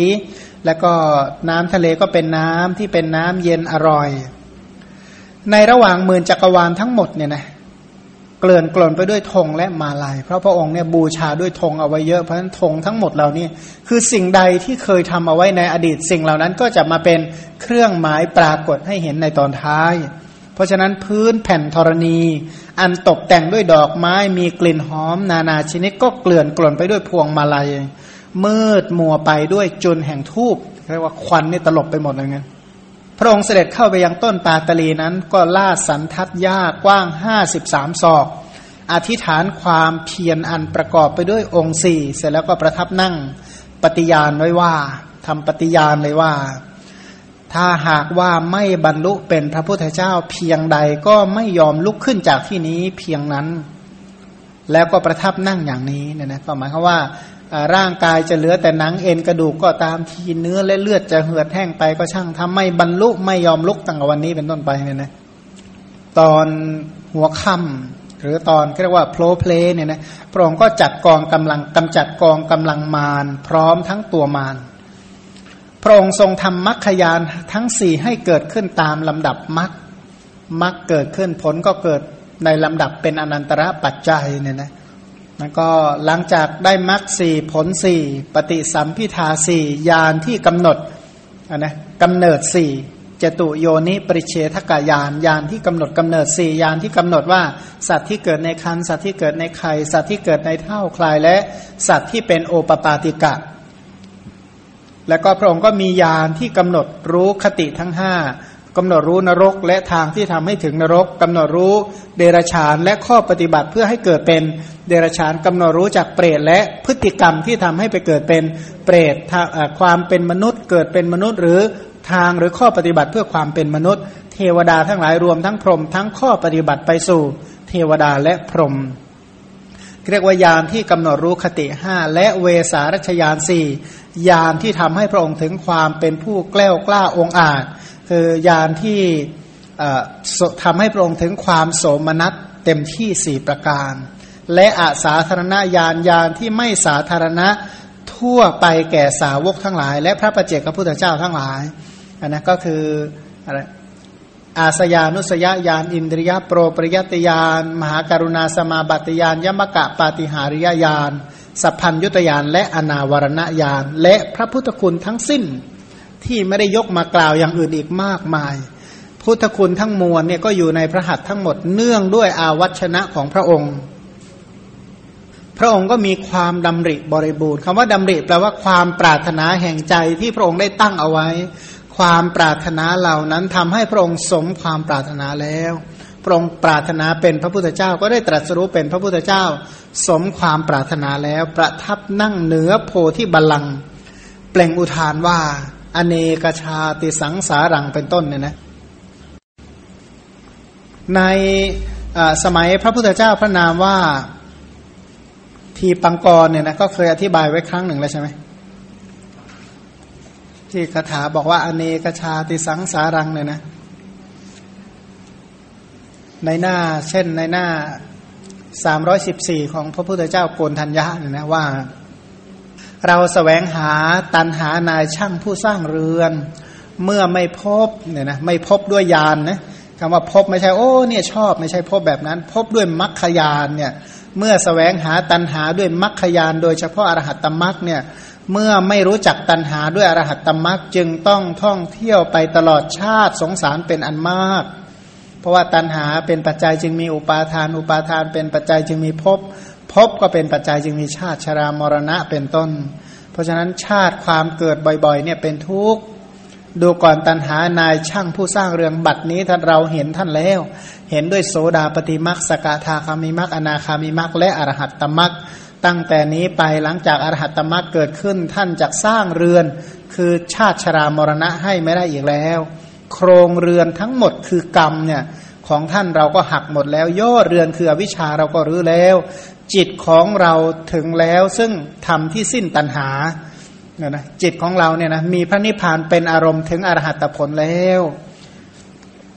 แล้วก็น้ำทะเลก็เป็นน้ำที่เป็นน้ำเย็นอร่อย ในระหว่างหมื่นจักรวาลทั้งหมดเนี่ยนะ เกลื่อนกล่นไปด้วยธงและมาลาย เพราะพระองค์เนี่ยบูชาด้วยธงเอาไว้เยอะเพราะฉะนั้นธงทั้งหมดเหล่านี้คือสิ่งใดที่เคยทำเอาไว้ในอดีตสิ่งเหล่านั้นก็จะมาเป็นเครื่องหมายปรากฏให้เห็นในตอนท้าย เพราะฉะนั้นพื้นแผ่นธรณี อันตกแต่งด้วยดอกไม้มีกลิ่นหอม นานาชนิดก็เกลื่อนกล่นไปด้วยพวงมาลัยมืดมัวไปด้วยจุนแห่งทูบเรียกว่าควันนี่ตลบไปหมดเลยงั้น พระองค์เสด็จเข้าไปยังต้นปาตลีนั้น ก็ล่าสันทัดหญ้ากว้างห้าสิบสามศอก อธิษฐานความเพียรอันประกอบไปด้วยองค์สี่เสร็จแล้วก็ประทับนั่งปฏิญาณไว้ว่าทำปฏิญาณเลยว่า ถ้าหากว่าไม่บรรลุเป็นพระพุทธเจ้าเพียงใดก็ไม่ยอมลุกขึ้นจากที่นี้เพียงนั้น แล้วก็ประทับนั่งอย่างนี้เนี่ยนะก็หมายความว่า ร่างกายจะเหลือแต่หนังเอ็นกระดูกก็ตามทีเนื้อและเลือดจะเหือดแห้งไปก็ช่างทำไม่บรรลุไม่ยอมลุกตั้งแต่วันนี้เป็นต้นไปเนี่ยนะตอนหัวค่ำหรือตอนเรียกว่าโพลเพลเนี่ยนะพระองค์ก็จัดกองกำลังกำจัดกองกำลังมารพร้อมทั้งตัวมารพระองค์ทรงทำมรรคยานทั้งสี่ให้เกิดขึ้นตามลำดับมรรคมรรคเกิดขึ้นผลก็เกิดในลำดับเป็นอนันตระปัจจัยเนี่ยนะ มันก็หลังจากได้มรรคสี่ผลสี่ปฏิสัมพิทาสี่ยานที่กำหนดนนะกำเนิดสี่จตุโยนิปริเชทกายานยานที่กำหนดกำเนิดสี่ยานที่กำหนดว่า สัตว์ที่เกิดในคันสัตว์ที่เกิดในไข่สัตว์ที่เกิดในเท่าคลายและสัตว์ที่เป็นโอปปาติกะ แล้วก็พระองค์ก็มียานที่กำหนดรู้คติทั้งห้า กำหนดรู้นรกและทางที่ทำให้ถึงนรกกำหนดรู้เดรฉานและข้อปฏิบัติเพื่อให้เกิดเป็นเดรฉานกำหนดรู้จากเปรตและพฤติกรรมที่ทำให้ไปเกิดเป็นเปรตความเป็นมนุษย์ เกิดเป็นมนุษย์ หรือทางหรือข้อปฏิบัติเพื่อความเป็นมนุษย์ เทวดาทั้งหลายรวมทั้งพรหมทั้งข้อปฏิบัติไปสู่ เทวดาและพรหมเรียกว่ายานที่กำหนดรู้คติห้าและเวสารัชยานสี่ยานที่ทำให้พระองค์ถึงความเป็นผู้แกล้วกล้าองอาจ คือยานที่ทำให้พระองค์ถึงความโสมนัสเต็มที่สี่ประการ และอาสาธารณญาณญาณที่ไม่สาธารณะทั่วไปแก่สาวกทั้งหลาย และพระประเจกพระพุทธเจ้าทั้งหลายอันนั้นก็คืออะไรอาสยานุสยญาณอินทรียโปรปริยติญาณมหาการุณาสมาบัติญาณยมกะปาติหาริยญาณสัพพัญยุตยานและอนาวรณญาณและพระพุทธคุณทั้งสิ้น ที่ไม่ได้ยกมากล่าวอย่างอื่นอีกมากมาย พุทธคุณทั้งมวลเนี่ยก็อยู่ในพระหัตถ์ทั้งหมดเนื่องด้วยอาวัชนะของพระองค์ พระองค์ก็มีความดำริบริบูรณ์คำว่าดำริแปลว่าความปรารถนาแห่งใจที่พระองค์ได้ตั้งเอาไว้ ความปรารถนาเหล่านั้นทำให้พระองค์สมความปรารถนาแล้วพระองค์ปรารถนาเป็นพระพุทธเจ้าก็ได้ตรัสรู้เป็นพระพุทธเจ้า สมความปรารถนาแล้วประทับนั่งเหนือโพธิบัลลังก์เปล่งอุทานว่า อเนกชาติสังสารังเป็นต้นเนี่ยนะ ในสมัยพระพุทธเจ้าพระนามว่าทีปังกรเนี่ยนะก็เคยอธิบายไว้ครั้งหนึ่งแล้วใช่ไหมที่คาถาบอกว่าอเนกชาติสังสารังเนี่ยนะ ในหน้าเช่นในหน้าสามร้อยสิบสี่ของพระพุทธเจ้าโกนธัญญาเนี่ยนะว่า เราสแสวงหาตันหานายช่างผู้สร้างเรือน เมื่อไม่พบเนี่ยนะไม่พบด้วยยานนะคำว่าพบไม่ใช่โอ้เนี่ยชอบไม่ใช่พบแบบนั้น พบด้วยมัคคยานเนี่ยเมื่อสแสวงหาตันหาด้วยมัคคยาน โดยเฉพาะอรหัตตมัคเนี่ยเมื่อไม่รู้จักตันหาด้วยอรหัตตมัคจึงต้องท่องเที่ยวไปตลอดชาติสงสารเป็นอันมาก เพราะว่าตัณหาเป็นปัจจัยจึงมีอุปาทาน อุปาทานเป็นปัจจัยจึงมีภพ ภพก็เป็นปัจจัยจึงมีชาติชรามรณะเป็นต้น เพราะฉะนั้นชาติความเกิดบ่อยๆ เนี่ยเป็นทุกข์ดูก่อนตัณหานายช่างผู้สร้างเรืองบัตรนี้ท่านเราเห็นท่านแล้ว เห็นด้วยโสดาปฏิมักสกทาคามิมักอนาคามิมักและอรหัตตมักตั้งแต่นี้ไปหลังจากอรหัตตมักเกิดขึ้น ท่านจะสร้างเรือน คือชาติชรามรณะให้ไม่ได้อีกแล้ว โครงเรือนทั้งหมดคือกรรมเนี่ยของท่านเราก็หักหมดแล้วย่อเรือนคืออวิชชาเราก็รื้อแล้ว จิตของเราถึงแล้วซึ่งทำที่สิ้นตัณหาเนี่ยนะจิตของเราเนี่ยนะมีพระนิพพานเป็นอารมณ์ถึงอรหัตผลแล้ว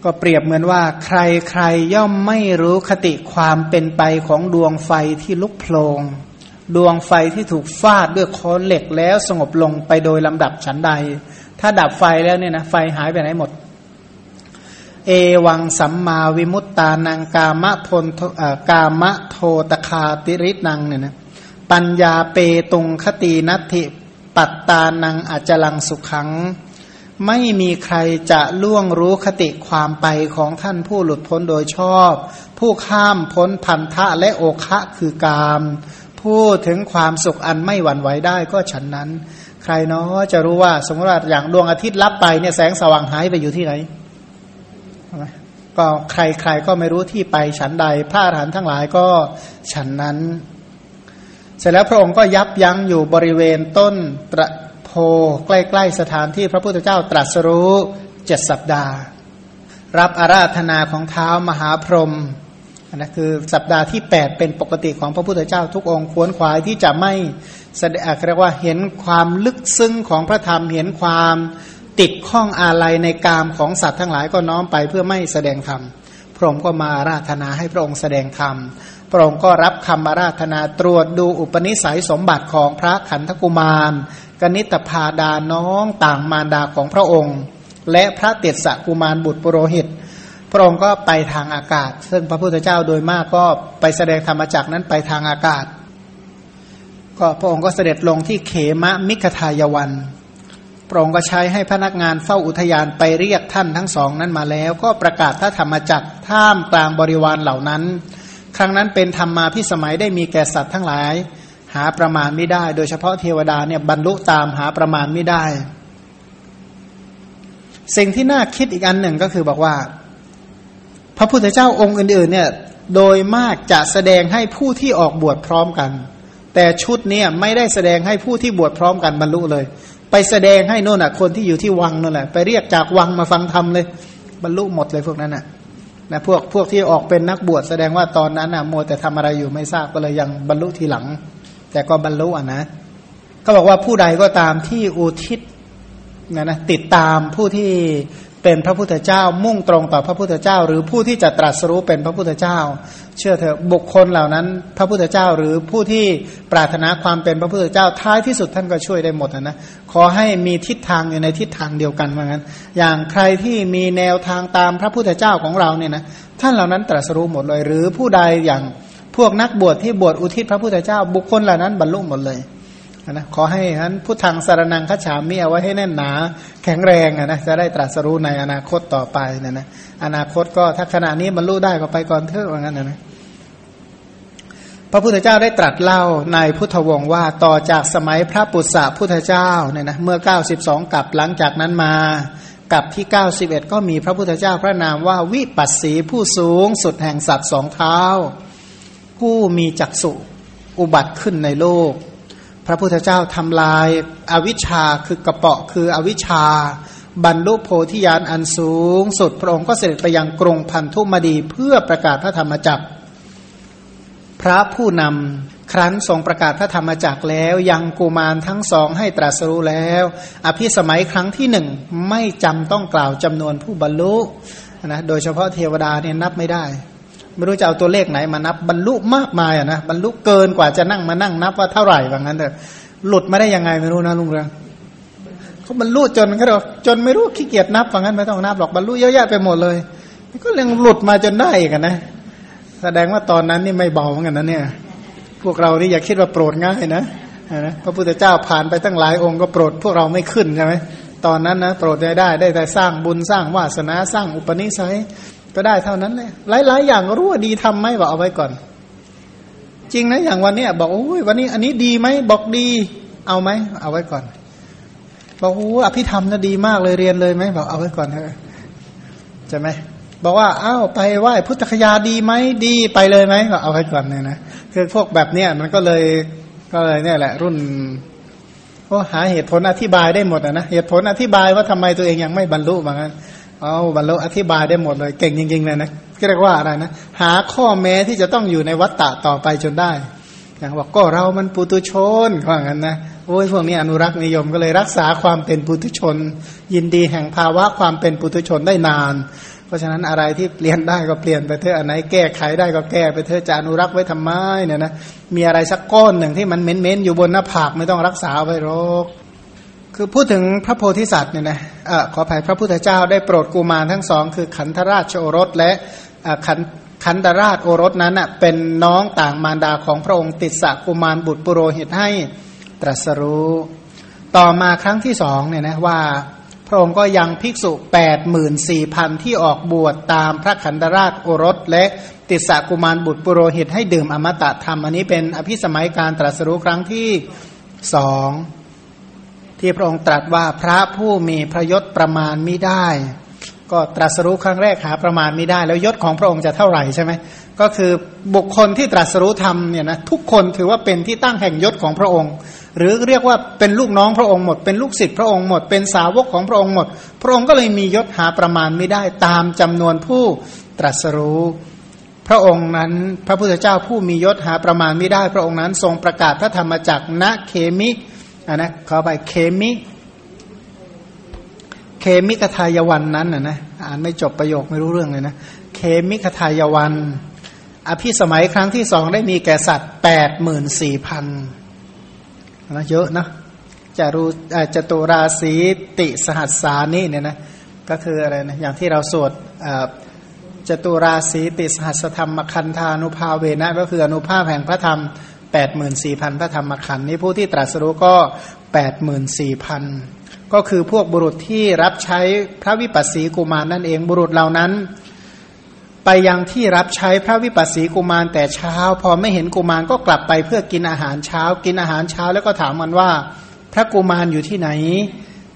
ก็เปรียบเหมือนว่า ใครใครย่อมไม่รู้คติความเป็นไปของดวงไฟที่ลุกโพลงดวงไฟที่ถูกฟาดด้วยค้อนเหล็กแล้วสงบลงไปโดยลำดับฉันใด ถ้าดับไฟแล้วเนี่ยนะไฟหายไปไหนหมด เอวังสัมมาวิมุตตานังกามะพลกามะโทตคาติรินังเนี่ยนะปัญญาเปตุงคตีนัตถิปัตตานังอาจลังสุขัง ไม่มีใครจะล่วงรู้คติความไปของท่านผู้หลุดพ้นโดยชอบ ผู้ข้ามพ้นพันธะและโอคะคือกามพูดถึงความสุขอันไม่หวั่นไหวได้ก็ฉันนั้น ใครเนาะจะรู้ว่าสมมติว่าอย่างดวงอาทิตย์ลับไปเนี่ยแสงสว่างหายไปอยู่ที่ไหน ก็ใครใครก็ไม่รู้ที่ไปฉันใด พระอรหันต์ทั้งหลายก็ฉันนั้น เสร็จแล้วพระองค์ก็ยับยั้งอยู่บริเวณต้นตระโพใกล้ๆสถานที่พระพุทธเจ้าตรัสรู้เจ็ดสัปดาห์ รับอาราธนาของเท้ามหาพรหมนะคือสัปดาห์ที่ 8 เป็นปกติของพระพุทธเจ้าทุกองค์ควรขวายที่จะไม่แสดงเรียกว่าเห็นความลึกซึ้งของพระธรรมเห็นความ ติดข้องอาลัยในกามของสัตว์ทั้งหลายก็น้อมไปเพื่อไม่แสดงธรรม พระองค์ก็มาราธนาให้พระองค์แสดงธรรม พระองค์ก็รับคำมาราธนาตรวจดูอุปนิสัยสมบัติของพระขันธกุมาร กนิตพาดาน้องต่างมารดาของพระองค์ และพระเตศกุมารบุตรปุโรหิต พระองค์ก็ไปทางอากาศ ซึ่งพระพุทธเจ้าโดยมากก็ไปแสดงธรรมจักนั้นไปทางอากาศ ก็พระองค์ก็เสด็จลงที่เขมะมิกทายวัน พระองค์ก็ใช้ให้พนักงานเฝ้าอุทยานไปเรียกท่านทั้งสองนั้นมาแล้ว ก็ประกาศถ้าธรรมจักท่ามกลางบริวารเหล่านั้น ครั้งนั้นเป็นธรรมมาพิสมัยได้มีแก่สัตว์ทั้งหลาย หาประมาณไม่ได้ โดยเฉพาะเทวดาเนี่ยบรรลุตามหาประมาณไม่ได้ สิ่งที่น่าคิดอีกอันหนึ่งก็คือบอกว่า พระพุทธเจ้าองค์อื่นๆเนี่ยโดยมากจะแสดงให้ผู้ที่ออกบวชพร้อมกัน แต่ชุดนี้ไม่ได้แสดงให้ผู้ที่บวชพร้อมกันบรรลุเลย ไปแสดงให้นู่นน่ะ คนที่อยู่ที่วังนั่นแหละ ไปเรียกจากวังมาฟังธรรมเลย บรรลุหมดเลยพวกนั้นน่ะนะพวกพวกที่ออกเป็นนักบวชแสดงว่าตอนนั้นน่ะมัวแต่ทำอะไรอยู่ไม่ทราบก็เลยยังบรรลุทีหลัง แต่ก็บรรลุอะนะก็บอกว่าผู้ใดก็ตามที่อุทิศนะนะติดตามผู้ที่ เป็นพระพุทธเจ้ามุ่งตรงต่อพระพุทธเจ้า หรือผู้ที่จะตรัสรู้เป็นพระพุทธเจ้า เชื่อเถอะบุคคลเหล่านั้น พระพุทธเจ้าหรือผู้ที่ปรารถนาความเป็นพระพุทธเจ้าท้ายที่สุดท่านก็ช่วยได้หมดนะขอให้มีทิศทางอยู่ในทิศทางเดียวกันเหมือนกันอย่างใครที่มีแนวทางตามพระพุทธเจ้าของเราเนี่ยนะท่านเหล่านั้นตรัสรู้หมดเลย หรือผู้ใดอย่างพวกนักบวชที่บวชอุทิศพระพุทธเจ้า บุคคลเหล่านั้นบรรลุหมดเลย นะขอให้ท่านพุทธังสารนังขฉามีเอาไว้ให้แน่นหนา แข็งแรงนะจะได้ตรัสรู้ในอนาคตต่อไปนี่ยนะอนาคตก็ถ้าขณะนี้บรรลุได้ก็ไปก่อนเถอะว่างั้นนะนะพระพุทธเจ้าได้ตรัสเล่าในพุทธวงศ์ว่าต่อจากสมัยพระปุษสะพุทธเจ้าเนี่ยนะเมื่อ 92 กับหลังจากนั้นมากับที่ 91 ก็มีพระพุทธเจ้าพระนามว่าวิปัสสีผู้สูงสุดแห่งสัตว์สองเท้า ผู้มีจักษุอุบัติขึ้นในโลก พระพุทธเจ้าทำลายอาวิชชาคือกระเปาะคืออวิชชา บรรลุโพธิญาณอันสูง สุดพระองค์ก็เสด็จไปยังกรงพันธุมดีเพื่อประกาศพระธรรมจักร พระผู้นำครั้นทรงประกาศพระธรรมจักรแล้ว ยังกุมารทั้งสองให้ตรัสรู้แล้ว อภิสมัยครั้งที่หนึ่งไม่จำต้องกล่าวจำนวนผู้บรรลุนะโดยเฉพาะเทวดาเนี่ยนับไม่ได้ ไม่รู้จะเอาตัวเลขไหนมานับ บรรลุมากมายอะนะบรรลุเกินกว่าจะนั่งมานั่งนับว่าเท่าไหร่ว่างั้นเถอะหลุดมาได้ยังไงไม่รู้นะลุงเรืองเขาบรรลุจนเขาบอกจนไม่รู้ขี้เกียจนับว่างั้นไม่ต้องนับหรอกบรรลุเยอะแยะไปหมดเลยก็ยังหลุดมาจนได้กันนะ แสดงว่าตอนนั้นนี่ไม่เบาเหมือนกันนะเนี่ย พวกเรานี่อย่าคิดว่าโปรดง่ายนะนะพระพุทธเจ้าผ่านไปตั้งหลายองค์ก็โปรดพวกเราไม่ขึ้นใช่ไหมตอนนั้นนะโปรดได้ได้ได้แต่สร้างบุญสร้างวาสนาสร้างอุปนิสัย ก็ได้เท่านั้นเลยหลายๆ อย่างรู้ว่าดีทำไหมบอกเอาไว้ก่อน จริงนะอย่างวันนี้บอกโอ้ยวันนี้ อันนี้ดีไหมบอกดี เอาไหมเอาไว้ก่อน บอกโอ้อภิธรรมนะดีมากเลยเรียนเลยไหมบอกเอาไว้ก่อนเถอะใช่ไหมบอกว่าอ้าวไปไหว้พุทธคยาดีไหมดีไปเลยไหมก็เอาไว้ก่อนเนี่ยนะคือพวกแบบเนี้ยมันก็เลยก็เลยเนี่ยแหละ รุ่นก็หาเหตุผลอธิบายได้หมดนะเหตุผลอธิบายว่าทำไมตัวเองยังไม่บรรลุเหมือนกัน เอาบรรลุอธิบายได้หมดเลย เก่งจริง ๆ เลยนะเรียกว่าอะไรนะ หาข้อแม้ที่จะต้องอยู่ในวัฏฏะต่อไปจนได้อย่างบอกก็เรามันปุตุชนว่างั้นนะโอ้ยพวกนี้อนุรักษ์นิยมก็เลยรักษาความเป็นปุตุชน ยินดีแห่งภาวะความเป็นปุตุชนได้นาน เพราะฉะนั้นอะไรที่เปลี่ยนได้ก็เปลี่ยนไปเถอะอันไหนแก้ไขได้ก็แก้ไปเถอะจะอนุรักษ์ไว้ทำไมเนี่ยนะมีอะไรสักก้อนหนึ่งที่มันเม้นๆอยู่บนหน้าผากไม่ต้องรักษาไว้หรอก คือพูดถึงพระโพธิสัตว์เนี่ยนะอขออภัยพระพุทธเจ้าได้โปรดกุมารทั้งสอง คือขันธราชโอรสและขันขันธราชโอรสนั้นเป็นน้องต่างมารดาของพระองค์ติดสะกุมารบุตรปุโรหิตให้ตรัสรู้ ต่อมาครั้งที่สองเนี่ยนะว่าพระองค์ก็ยังภิกษุ8ปดหมื่นสี่พันที่ออกบวชตามพระขันธราชโอรส และติดสะกุมารบุตรปุโรหิตให้ดื่มอมตะธรรม อันนี้เป็นอภิสมัยการตรัสรู้ครั้งที่สอง ที่พระองค์ตรัสว่าพระผู้มีพระยศประมาณไม่ได้ ก็ตรัสรู้ครั้งแรกหาประมาณไม่ได้ แล้วยศของพระองค์จะเท่าไหร่ใช่ไหมก็คือบุคคลที่ตรัสรู้ธรรมเนี่ยนะทุกคนถือว่าเป็นที่ตั้งแห่งยศของพระองค์ หรือเรียกว่าเป็นลูกน้องพระองค์หมด เป็นลูกศิษย์พระองค์หมด เป็นสาวกของพระองค์หมด พระองค์ก็เลยมียศหาประมาณไม่ได้ตามจำนวนผู้ตรัสรู้พระองค์นั้นพระพุทธเจ้าผู้มียศหาประมาณไม่ได้ พระองค์นั้นทรงประกาศพระธรรมจักรณเขมิ อันนะขอไปเขมิ เขมิคทายวันนั้นนะนะอ่านไม่จบประโยคไม่รู้เรื่องเลยนะ เขมิคทายวัน อภิสมัยครั้งที่สองได้มีแก่สัตว์แปดหมื่นสี่พันนะเยอะนะจะรู้จตุราสีติสหัสสานี่เนี่ยนะก็คืออะไรนะอย่างที่เราสวดจตุราศีติสหัสธรรมคันธานุภาเวนะ ก็คืออนุภาพแห่งพระธรรม แปดหมื่นสี่พันพระธรรมขันธ์นี้ผู้ที่ตรัสรู้ก็แปดหมื่นสี่พันก็คือพวกบุรุษที่รับใช้พระวิปัสสีกุมารนั่นเองบุรุษเหล่านั้น ไปยังที่รับใช้พระวิปัสสีกุมารแต่เช้า พอไม่เห็นกุมารก็กลับไปเพื่อกินอาหารเช้า กินอาหารเช้าแล้วก็ถามมันว่า พระกุมารอยู่ที่ไหน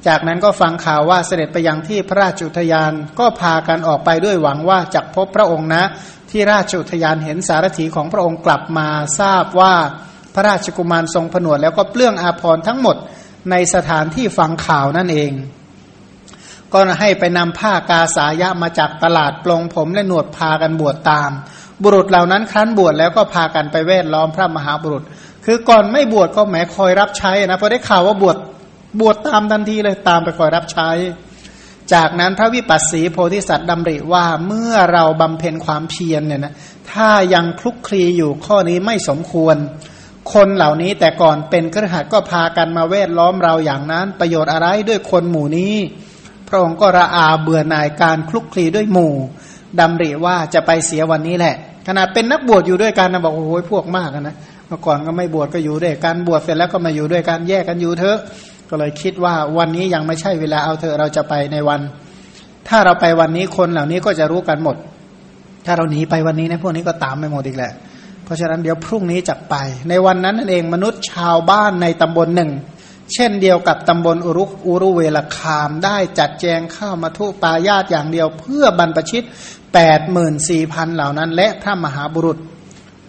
จากนั้นก็ฟังข่าวว่าเสด็จไปยังที่พระราชอุทยานก็พากันออกไปด้วยหวังว่าจะพบพระองค์นะ ที่ราชอุทยานเห็นสารถีของพระองค์กลับมาทราบว่าพระราชกุมารทรงผนวด แล้วก็เปลื้องอาภรณ์ทั้งหมดในสถานที่ฟังข่าวนั่นเอง ก็ให้ไปนำผ้ากาสายะมาจากตลาดปลงผมและหนวดพากันบวชตาม บุรุษเหล่านั้นครั้นบวชแล้วก็พากันไปแวดล้อมพระมหาบุรุษ คือก่อนไม่บวชก็แหมคอยรับใช้นะพอได้ข่าวว่าบวชบวชตามทันทีเลยตามไปคอยรับใช้ จากนั้นพระวิปัสสีโพธิสัตว์ดำริว่าเมื่อเราบำเพ็ญความเพียรเนี่ยนะถ้ายังคลุกคลีอยู่ข้อนี้ไม่สมควร คนเหล่านี้แต่ก่อนเป็นกระหัตก็พากันมาเวทล้อมเราอย่างนั้น ประโยชน์อะไรด้วยคนหมู่นี้ พระองค์ก็ระอาเบื่อหน่ายการคลุกคลีด้วยหมู่ดำริว่าจะไปเสียวันนี้แหละ ขนาดเป็นนักบวชอยู่ด้วยกันนะบอกโอ้ยพวกมากนะเมื่อก่อนก็ไม่บวชก็อยู่ด้วยกันบวชเสร็จแล้วก็มาอยู่ด้วยกันแยกกันอยู่เถอะ ก็เลยคิดว่าวันนี้ยังไม่ใช่เวลาเอาเถอเราจะไปในวัน ถ้าเราไปวันนี้คนเหล่านี้ก็จะรู้กันหมด ถ้าเราหนีไปวันนี้นะพวกนี้ก็ตามไปหมดอีกแหละ เพราะฉะนั้นเดี๋ยวพรุ่งนี้จะไป ในวันนั้นนั่นเองมนุษย์ชาวบ้านในตำบลหนึ่ง เช่นเดียวกับตำบลอุรุอุรุเวลคามได้จัดแจงข้าวมาทุปายาตอย่างเดียว เพื่อบรรพชิตแปดหมื่นสี่พันเหล่านั้น และพระมหาบุรุษ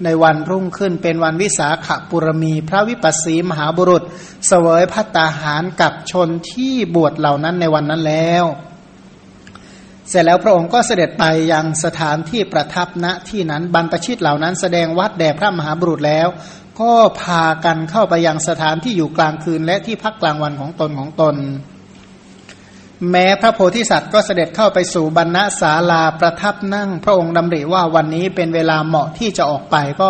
ในวันรุ่งขึ้นเป็นวันวิสาขบุรมี พระวิปัสสีมหาบุรุษ เสวยพัตตาหารกับชนที่บวชเหล่านั้นในวันนั้นแล้ว เสร็จแล้วพระองค์ก็เสด็จไปยังสถานที่ประทับณที่นั้นบรรพชิตเหล่านั้นแสดงวัดแด่พระมหาบุรุษแล้ว ก็พากันเข้าไปยังสถานที่อยู่กลางคืนและที่พักกลางวันของตนของตน แม้พระโพธิสัตว์ก็เสด็จเข้าไปสู่บรรณศาลาประทับนั่ง พระองค์ดำริว่าวันนี้เป็นเวลาเหมาะที่จะออกไปก็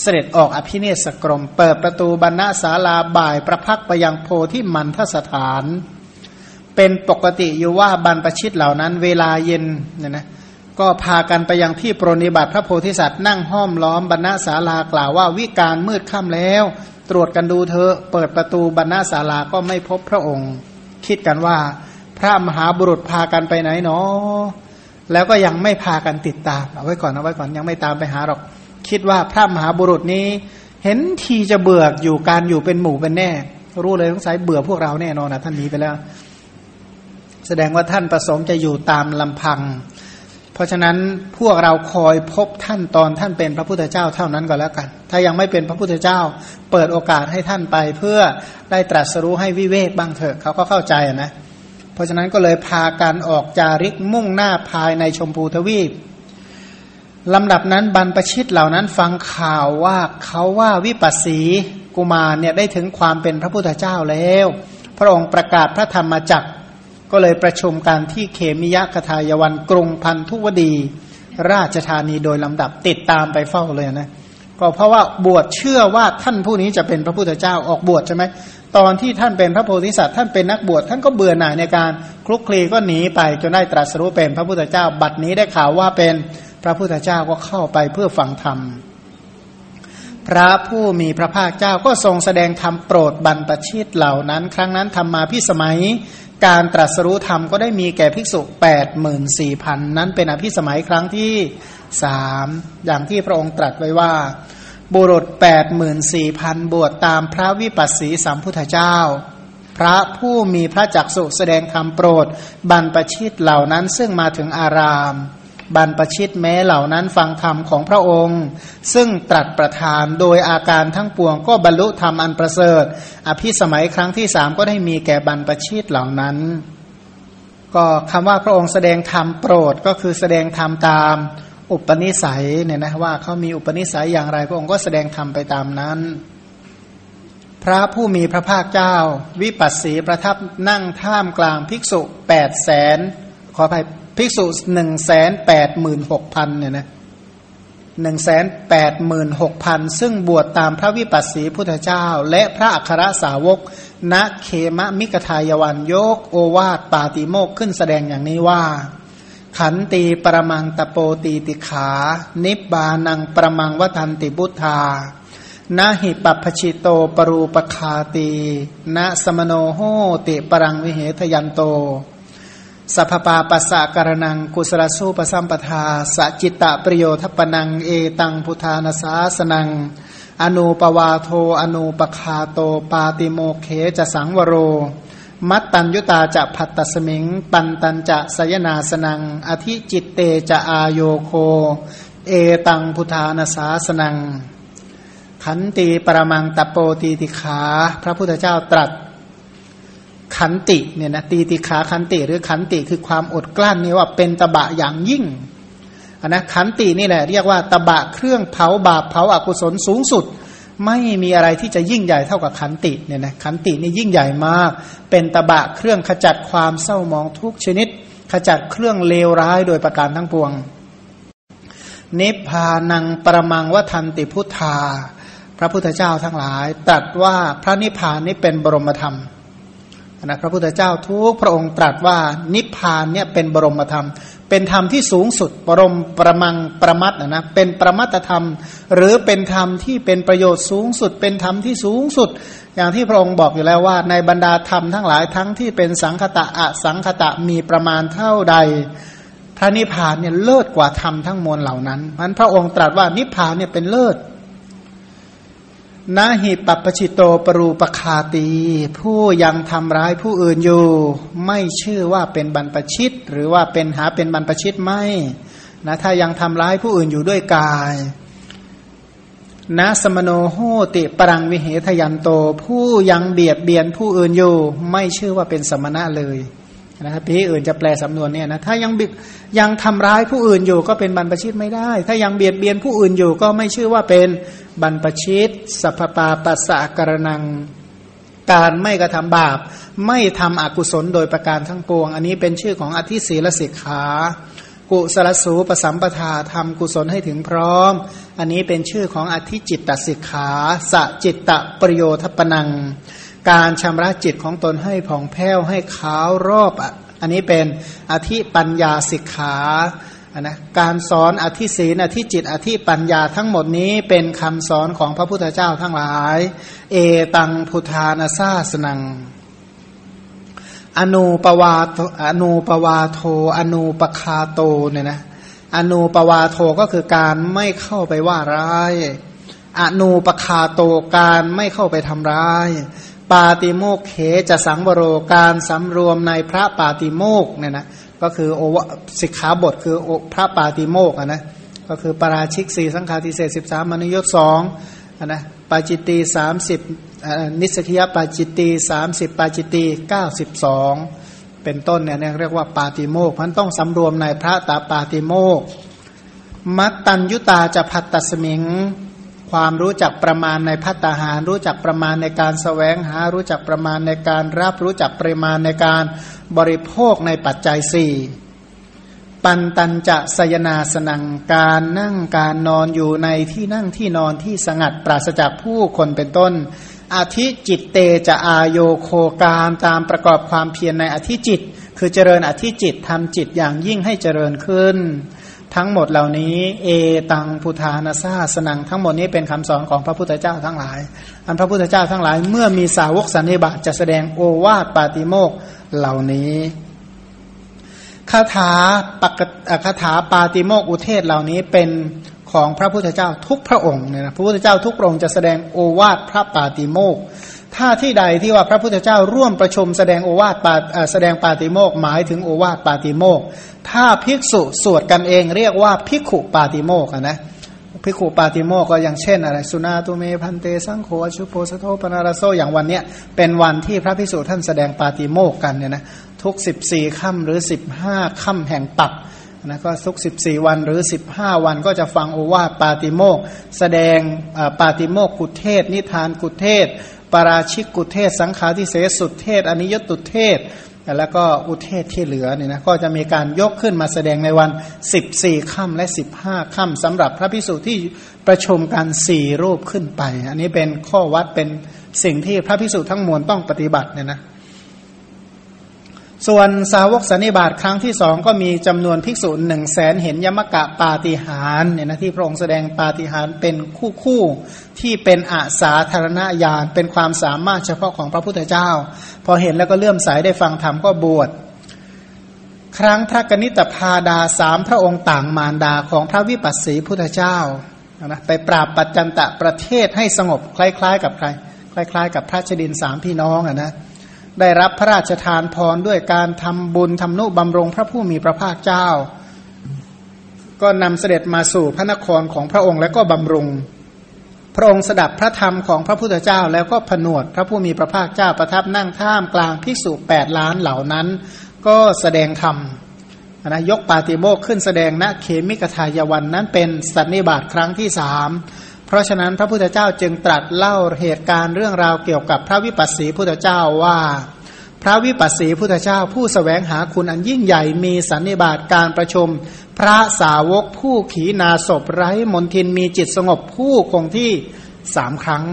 เสด็จออกอภินิสกรม เปิดประตูบรรณศาลาบ่ายประพักไปยังโพธิมันทสถาน เป็นปกติอยู่ว่าบรรพชิตเหล่านั้นเวลาเย็นเนี่ยนะก็พากันไปยังที่ปรนิบัติพระโพธิสัตว์นั่งห้อมล้อมบรรณศาลากล่าวว่าวิการมืดค่ำแล้ว ตรวจกันดูเธอเปิดประตูบรรณศาลาก็ไม่พบพระองค์ คิดกันว่า พระมหาบุรุษพากันไปไหนเนาะแล้วก็ยังไม่พากันติดตามเอาไว้ก่อนเอาไว้ก่อนยังไม่ตามไปหาหรอก คิดว่าพระมหาบุรุษนี้ เห็นทีจะเบื่ออยู่การอยู่เป็นหมู่เป็นแน่ รู้เลยสงสัยเบื่อพวกเราแน่นอนนะท่านนีไปแล้ว แสดงว่าท่านประสงค์จะอยู่ตามลำพัง เพราะฉะนั้นพวกเราคอยพบท่านตอนท่านเป็นพระพุทธเจ้าเท่านั้นก็แล้วกัน ถ้ายังไม่เป็นพระพุทธเจ้า เปิดโอกาสให้ท่านไปเพื่อได้ตรัสรู้ให้วิเวกบ้างเถอะเขาก็เข้าใจนะเพราะฉะนั้นก็เลยพากันออกจาริกมุ่งหน้าภายในชมพูทวีปลำดับนั้นบรรพชิตเหล่านั้นฟังข่าวว่าเขาว่าวิปัสสีกุมารเนี่ยได้ถึงความเป็นพระพุทธเจ้าแล้ว พระองค์ประกาศพระธรรมจักร ก็เลยประชุมกันที่เขมิยะคทายวันกรุงพันธุวดี ราชธานีโดยลำดับติดตามไปเฝ้าเลยนะก็เพราะว่าบวชเชื่อว่าท่านผู้นี้จะเป็นพระพุทธเจ้าออกบวชใช่ไหม ตอนที่ท่านเป็นพระโพธิสัตว์ท่านเป็นนักบวชท่านก็เบื่อหน่ายในการคลุกคลีก็หนีไปจนได้ตรัสรู้เป็นพระพุทธเจ้า บัดนี้ได้ข่าวว่าเป็นพระพุทธเจ้าก็เข้าไปเพื่อฟังธรรม พระผู้มีพระภาคเจ้าก็ทรงแสดงธรรมโปรดบรรพชิตเหล่านั้น ครั้งนั้นธรรมมาพิสมัย การตรัสรู้ธรรมก็ได้มีแก่ภิกษุ8ปดหมื่นสี่พันนั้นเป็นอภิสมัยครั้งที่สามอย่างที่พระองค์ตรัสไว้ว่า บุรุษ8ปดหมื่นสี่พันบวชตามพระวิปัสสีสัมพุทธเจ้า พระผู้มีพระจักสุแสดงธรรมโปรด บรรพชิตเหล่านั้นซึ่งมาถึงอาราม บรรปชิตแม้เหล่านั้นฟังธรรมของพระองค์ ซึ่งตรัสประทานโดยอาการทั้งปวงก็บรรลุธรรมอันประเสริฐ อภิสมัยครั้งที่สามก็ได้มีแก่บรรปชิตเหล่านั้น ก็คำว่าพระองค์แสดงธรรมโปรดก็คือแสดงธรรมตาม อุปนิสัยเนี่ยนะว่าเขามีอุปนิสัยอย่างไร พระองค์ก็แสดงธรรมไปตามนั้น พระผู้มีพระภาคเจ้า วิปัสสีประทับนั่งท่ามกลางภิกษุแปดแสนขออภัยภิกษุหนึ่งแสนแปดหมื่นหกพันเนี่ยนะหนึ่งแสนแปดหมื่นหกพันซึ่งบวชตามพระวิปัสสีพุทธเจ้า และพระอัครสาวก ณเคมะมิกทายวันโยกโอวาทปาติโมกขึ้นแสดงอย่างนี้ว่า ขันตีประมังตะโปตีติขา นิบบานังประมังวัทันติบุทธานาหิปัปชิโตปรูปคาตีนะสมโนโหติปรังวิเหทยันโต สัพปาปัสสะการนังกุศลสู้ปสัมปทาสจิตตะประโยทัปนังเอตังพุทานาสาสนัง อนุปวาโทอนุปคาโตปาติโมเคจะสังวโร มัตตัญยุตาจะพัตตสมิง ปันตัญจะสยนาสนัง อธิจิตเตจะอาโยโค เอตังพุทธานาสาสนัง ขันตีปรมังตโปตีติขา พระพุทธเจ้าตรัส ขันติเนี่ยนะตีติขาขันติหรือขันติคือความอดกลั้นนี่ว่าเป็นตบะอย่างยิ่งนนะขันตินี่แหละเรียกว่าตบะเครื่องเผาบาปเผาอากุศลสูงสุด ไม่มีอะไรที่จะยิ่งใหญ่เท่ากับขันติเนี่ยนะขันตินี่ยิ่งใหญ่มาก เป็นตะบะเครื่องขจัดความเศร้ามองทุกชนิด ขจัดเครื่องเลวร้ายโดยประการทั้งปวง นิพพานังประมังวทันติพุทธา พระพุทธเจ้าทั้งหลายตรัสว่าพระนิพพานนี้เป็นบรมธรรมนะพระพุทธเจ้าทุกพระองค์ตรัสว่านิพพานเนี่ยเป็นบรมธรรม เป็นธรรมที่สูงสุด ปรมประมังประมัตนะนะเป็นประมัตธรรม หรือเป็นธรรมที่เป็นประโยชน์สูงสุด เป็นธรรมที่สูงสุด อย่างที่พระองค์บอกอยู่แล้วว่า ในบรรดาธรรมทั้งหลายทั้งที่เป็นสังคตะอสังคตะมีประมาณเท่าใด พระนิพพานเนี่ยเลิศกว่าธรรมทั้งมวลเหล่านั้นมันพระองค์ตรัสว่านิพพานเนี่ยเป็นเลิศ นาหิปัปชิโตปรูปคาตี ผู้ยังทำร้ายผู้อื่นอยู่ ไม่ชื่อว่าเป็นบรรพชิต หรือว่าเป็นหาเป็นบรรพชิตไม่นะถ้ายังทำร้ายผู้อื่นอยู่ด้วยกายนะสมโนโหติปรังวิเหทยันโต ผู้ยังเบียดเบียนผู้อื่นอยู่ ไม่ชื่อว่าเป็นสมณะเลย นะครับพี่อื่นจะแปลสำนวนเนี่ยนะถ้ายังบิดยังทำร้ายผู้อื่นอยู่ก็เป็นบรรพชิตไม่ได้ ถ้ายังเบียดเบียนผู้อื่นอยู่ก็ไม่ชื่อว่าเป็นบรรพชิตสัพปาปัสสะกรนังการไม่กระทำบาป ไม่ทำอกุศลโดยประการทั้งปวง อันนี้เป็นชื่อของอธิศีลสิกขา กุสลสูปสัมปทาทำกุศลให้ถึงพร้อม อันนี้เป็นชื่อของอธิจิตตสิกขาสจิตตประโยชน์ปนัง การชำระจิตของตนให้ผ่องแผ้วให้ขาวรอบอันนี้เป็นอธิปัญญาสิกขานะการสอนอธิศีนอธิจิต อธิปัญญาทั้งหมดนี้เป็นคำสอนของพระพุทธเจ้าทั้งหลาย เอตังพุทานาซาสนังอนูปวาอนูปวาโทอนูปคาโตเนี่ยนะอนูปวาโทก็คือการไม่เข้าไปว่าร้ายอนูปคาโตการไม่เข้าไปทำร้าย ปาติโมกเขจะสังวโรการสำรวมในพระปาติโมกเนี่ยนะก็คือโอวสิกขาบทคือพระปาติโมกนะก็คือปราชิกสี่สังฆาทิเศษสิบสามมนุยศสองนะปาจิตตีสามสิบนิสกิยปาจิตตีสามสิบปาจิตตีเก้าสิบสองเป็นต้นเนี่ยเรียกว่าปาติโมกพันต้องสำรวมในพระตาปาติโมกมัตตัญยุตาจะพัตตสมิง ความรู้จักประมาณในพัตาหาร รู้จักประมาณในการสแสวงหา รู้จักประมาณในการรับรู้จักปริมาณในการบริโภคในปัจจัยสี่ปันตันจะสยนาสนังการนั่งการนอนอยู่ในที่นั่งที่นอนที่สงัดปราศจากผู้คนเป็นต้นอธิจิตเตจะอายโยโคการตามประกอบความเพียรในอธิจิต คือเจริญอธิจิตทำจิตอย่างยิ่งให้เจริญขึ้น ทั้งหมดเหล่านี้ เอตังพุทธานาซาสนังทั้งหมดนี้เป็นคำสอนของพระพุทธเจ้าทั้งหลาย อันพระพุทธเจ้าทั้งหลาย เมื่อมีสาวกสันนิบาตจะแสดงโอวาทปาติโมกเหล่านี้คาถาปกคาถาปาติโมกอุเทศเหล่านี้เป็นของพระพุทธเจ้าทุกพระองค์เนี่ยนะพระพุทธเจ้าทุกพระองค์จะแสดงโอวาทพระปาติโมก ถ้าที่ใดที่ว่าพระพุทธเจ้าร่วมประชุมแสดงโอวาทปาแสดงปาติโมกหมายถึงโอวาทปาติโมกถ้าภิกษุสวดกันเองเรียกว่าภิกขุปาติโมกนะภิกขุปาติโมกก็อย่างเช่นอะไรสุนาตุเมพันเตสังโฆชุโปสโทปนารโซอย่างวันเนี้ยเป็นวันที่พระภิกษุท่านแสดงปาติโมกกันเนี่ยนะทุกสิบสี่ค่ำหรือสิบห้าค่ำแห่งปักนะก็ทุกสิบสี่วันหรือสิบห้าวันก็จะฟังโอวาทปาติโมก แสดงปาติโมกกุเทศ นิทานกุเทศ ปราชิกกุเทศสังขาทิเสสุดเทศอนิยตุเทศ แล้วก็อุเทศที่เหลือเนี่ยนะก็จะมีการยกขึ้นมาแสดงในวัน 14ค่ำและ 15ค่ำสำหรับพระพิสุที่ประชุมกันสี่รูปขึ้นไป อันนี้เป็นข้อวัดเป็นสิ่งที่พระพิสุทั้งมวลต้องปฏิบัติเนี่ยนะ ส่วนสาวกสันนิบาตครั้งที่สองก็มีจำนวนภิกษุหนึ่งแสนเห็นยมกะปาติหารเนี่ยนะที่พระองค์แสดงปาติหารเป็นคู่คู่ที่เป็นอาสาธารณญาณเป็นความสามารถเฉพาะของพระพุทธเจ้า พอเห็นแล้วก็เลื่อมใสได้ฟังธรรมก็บวชครั้งพระกนิตพาดาสามพระองค์ต่างมารดาของพระวิปัสสีพุทธเจ้านะไปปราบปัจจันตะประเทศให้สงบคล้าย ๆ กับใคร คล้าย ๆ กับพระชดินสามพี่น้องอะนะ ได้รับพระราชทานพรด้วยการทำบุญทำนุบำรงพระผู้มีพระภาคเจ้า ก็นำเสด็จมาสู่พระนครของพระองค์แล้วก็บำรุง พระองค์สดับพระธรรมของพระพุทธเจ้า แล้วก็ผนวดพระผู้มีพระภาคเจ้าประทับนั่งท่ามกลางภิกษุแปดล้านเหล่านั้น ก็แสดงธรรมนะยกปาติโมกขึ้นแสดงณเขมิกทายวันนั้นเป็นสันนิบาตครั้งที่สาม ราะฉะนั้นพระพุทธเจ้าจึงตรัสเล่าเหตุการณ์เรื่องราวเกี่ยวกับพระวิปัสสีพุทธเจ้าว่า พระวิปัสสีพุทธเจ้าผู้สแสวงหาคุณอันยิ่งใหญ่มีสันนิบาตการประชุม พระสาวกผู้ขีนาศพไร้มนทินมีจิตสงบผู้คงที่สามครั้ง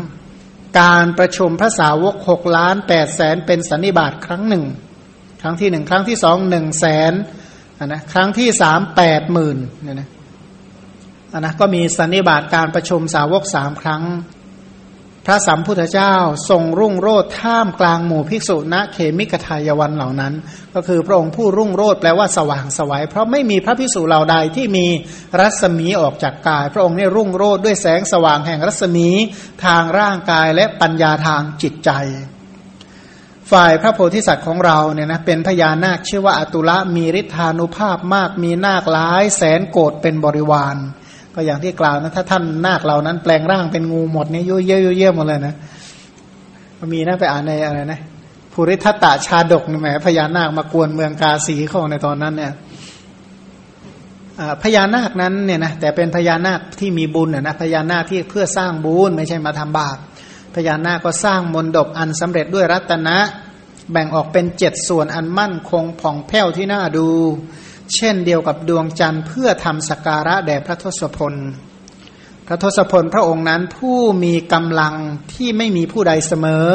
การประชุมพระสาวกหกล้านแปดแสนเป็นสันนิบาตครั้งหนึ่ง ครั้งที่หนึ่งครั้งที่สองหนึ่งแสนนะครั้งที่สามแปดหมื่นเนี่ยนะ นะก็มีสันนิบาตการประชุมสาวกสามครั้ง พระสัมพุทธเจ้าทรงรุ่งโรดท่ามกลางหมู่ภิกษุณเขมิกทายวันเหล่านั้น ก็คือพระองค์ผู้รุ่งโรดแปลว่าสว่างสวัยเพราะไม่มีพระภิกษุเหล่าใดที่มีรัศมีออกจากกาย พระองค์นี่รุ่งโรดด้วยแสงสว่างแห่งรัศมีทางร่างกายและปัญญาทางจิตใจ ฝ่ายพระโพธิสัตว์ของเราเนี่ยนะเป็นพญานาคชื่อว่าอตุละมีฤทธานุภาพมากมีนาคหลายแสนโกดเป็นบริวาร ก็อย่างที่กล่าวนะ ถ้าท่านนาคเหล่านั้นแปลงร่างเป็นงูหมดเนี่ยยุ่ยเยี่ยเยี่ยหมดเลยนะมีนะไปอ่านในอะไรนะภูริทัตตชาดกแหมพญานาคมากวนเมืองกาสีเข้าในตอนนั้นเนี่ยพญานาคนั้นเนี่ยนะแต่เป็นพญานาคที่มีบุญนะพญานาคที่เพื่อสร้างบุญไม่ใช่มาทำบาปพญานาคก็สร้างมนดบอันสำเร็จด้วยรัตนะ แบ่งออกเป็นเจ็ดส่วนอันมั่นคงผ่องแผ้วที่น่าดู เช่นเดียวกับดวงจันทร์เพื่อทำสการะแด่พระทศพล พระทศพลพระองค์นั้นผู้มีกำลังที่ไม่มีผู้ใดเสมอ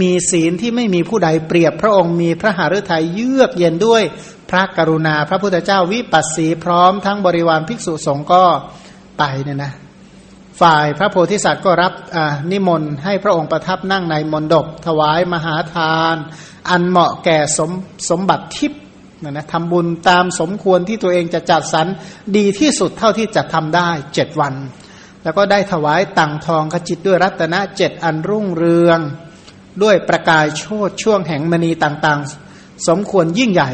มีศีลที่ไม่มีผู้ใดเปรียบ พระองค์มีพระหฤทัยเยือกเย็นด้วยพระกรุณา พระพุทธเจ้าวิปัสสีพร้อมทั้งบริวารภิกษุสงฆ์ก็ไปเนี่ยนะฝ่ายพระโพธิสัตว์ก็รับนิมนต์ให้พระองค์ประทับนั่งในมณฑปถวายมหาทาน อันเหมาะแก่สมสมบัติทิพย์ นะนะทำบุญตามสมควรที่ตัวเองจะจัดสรรดีที่สุดเท่าที่จะทำได้เจ็ดวัน แล้วก็ได้ถวายตังทองขจิตด้วยรัตนะเจ็ดอันรุ่งเรือง ด้วยประกายโชดช่วงแห่งมณีต่างๆ สมควรยิ่งใหญ่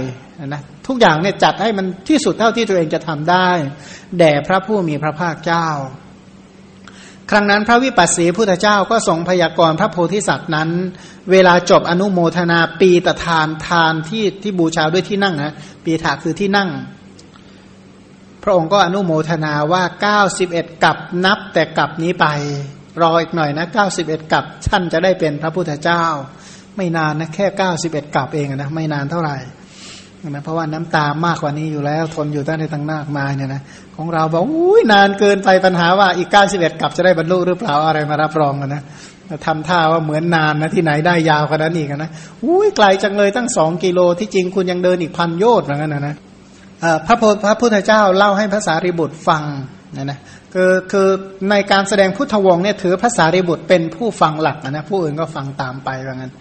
นะทุกอย่างเนี่ยจัดให้มันที่สุดเท่าที่ตัวเองจะทำได้ แด่พระผู้มีพระภาคเจ้า ครั้งนั้นพระวิปัสสีพุทธเจ้าก็ทรงพยากรณ์พระโพธิสัตว์นั้น เวลาจบอนุโมทนาปีตทานทานที่ที่บูชาด้วยที่นั่งนะปีถาคือที่นั่ง พระองค์ก็อนุโมทนาว่า 91 กับนับแต่กับนี้ไป รออีกหน่อยนะ91 กับท่านจะได้เป็นพระพุทธเจ้า ไม่นานนะแค่ 91 กับเองนะไม่นานเท่าไหร่ นะเพราะว่าน้ำตามากกว่านี้อยู่แล้ว ทนอยู่ตั้งแต่ตั้งนากมาเนี่ยนะของเราบอกอุ้ยนานเกินไปปัญหาว่าอีกเก้าสิบเอ็ดกลับจะได้บรรลุหรือเปล่าอะไรมารับรองกันนะทำท่าว่าเหมือนนานนะที่ไหนได้ยาวกว่านั้นอีกนะอุ้ยไกลจังเลยตั้งสองกิโลที่จริงคุณยังเดินอีกพันโยชน์เหมือนกันนะนะพระพระพุทธเจ้าเล่าให้ภาษาริบุตรฟังนะนะคือคือในการแสดงพุทธวงศ์เนี่ยถือภาษาริบุตรเป็นผู้ฟังหลักนะผู้อื่นก็ฟังตามไปว่างั้น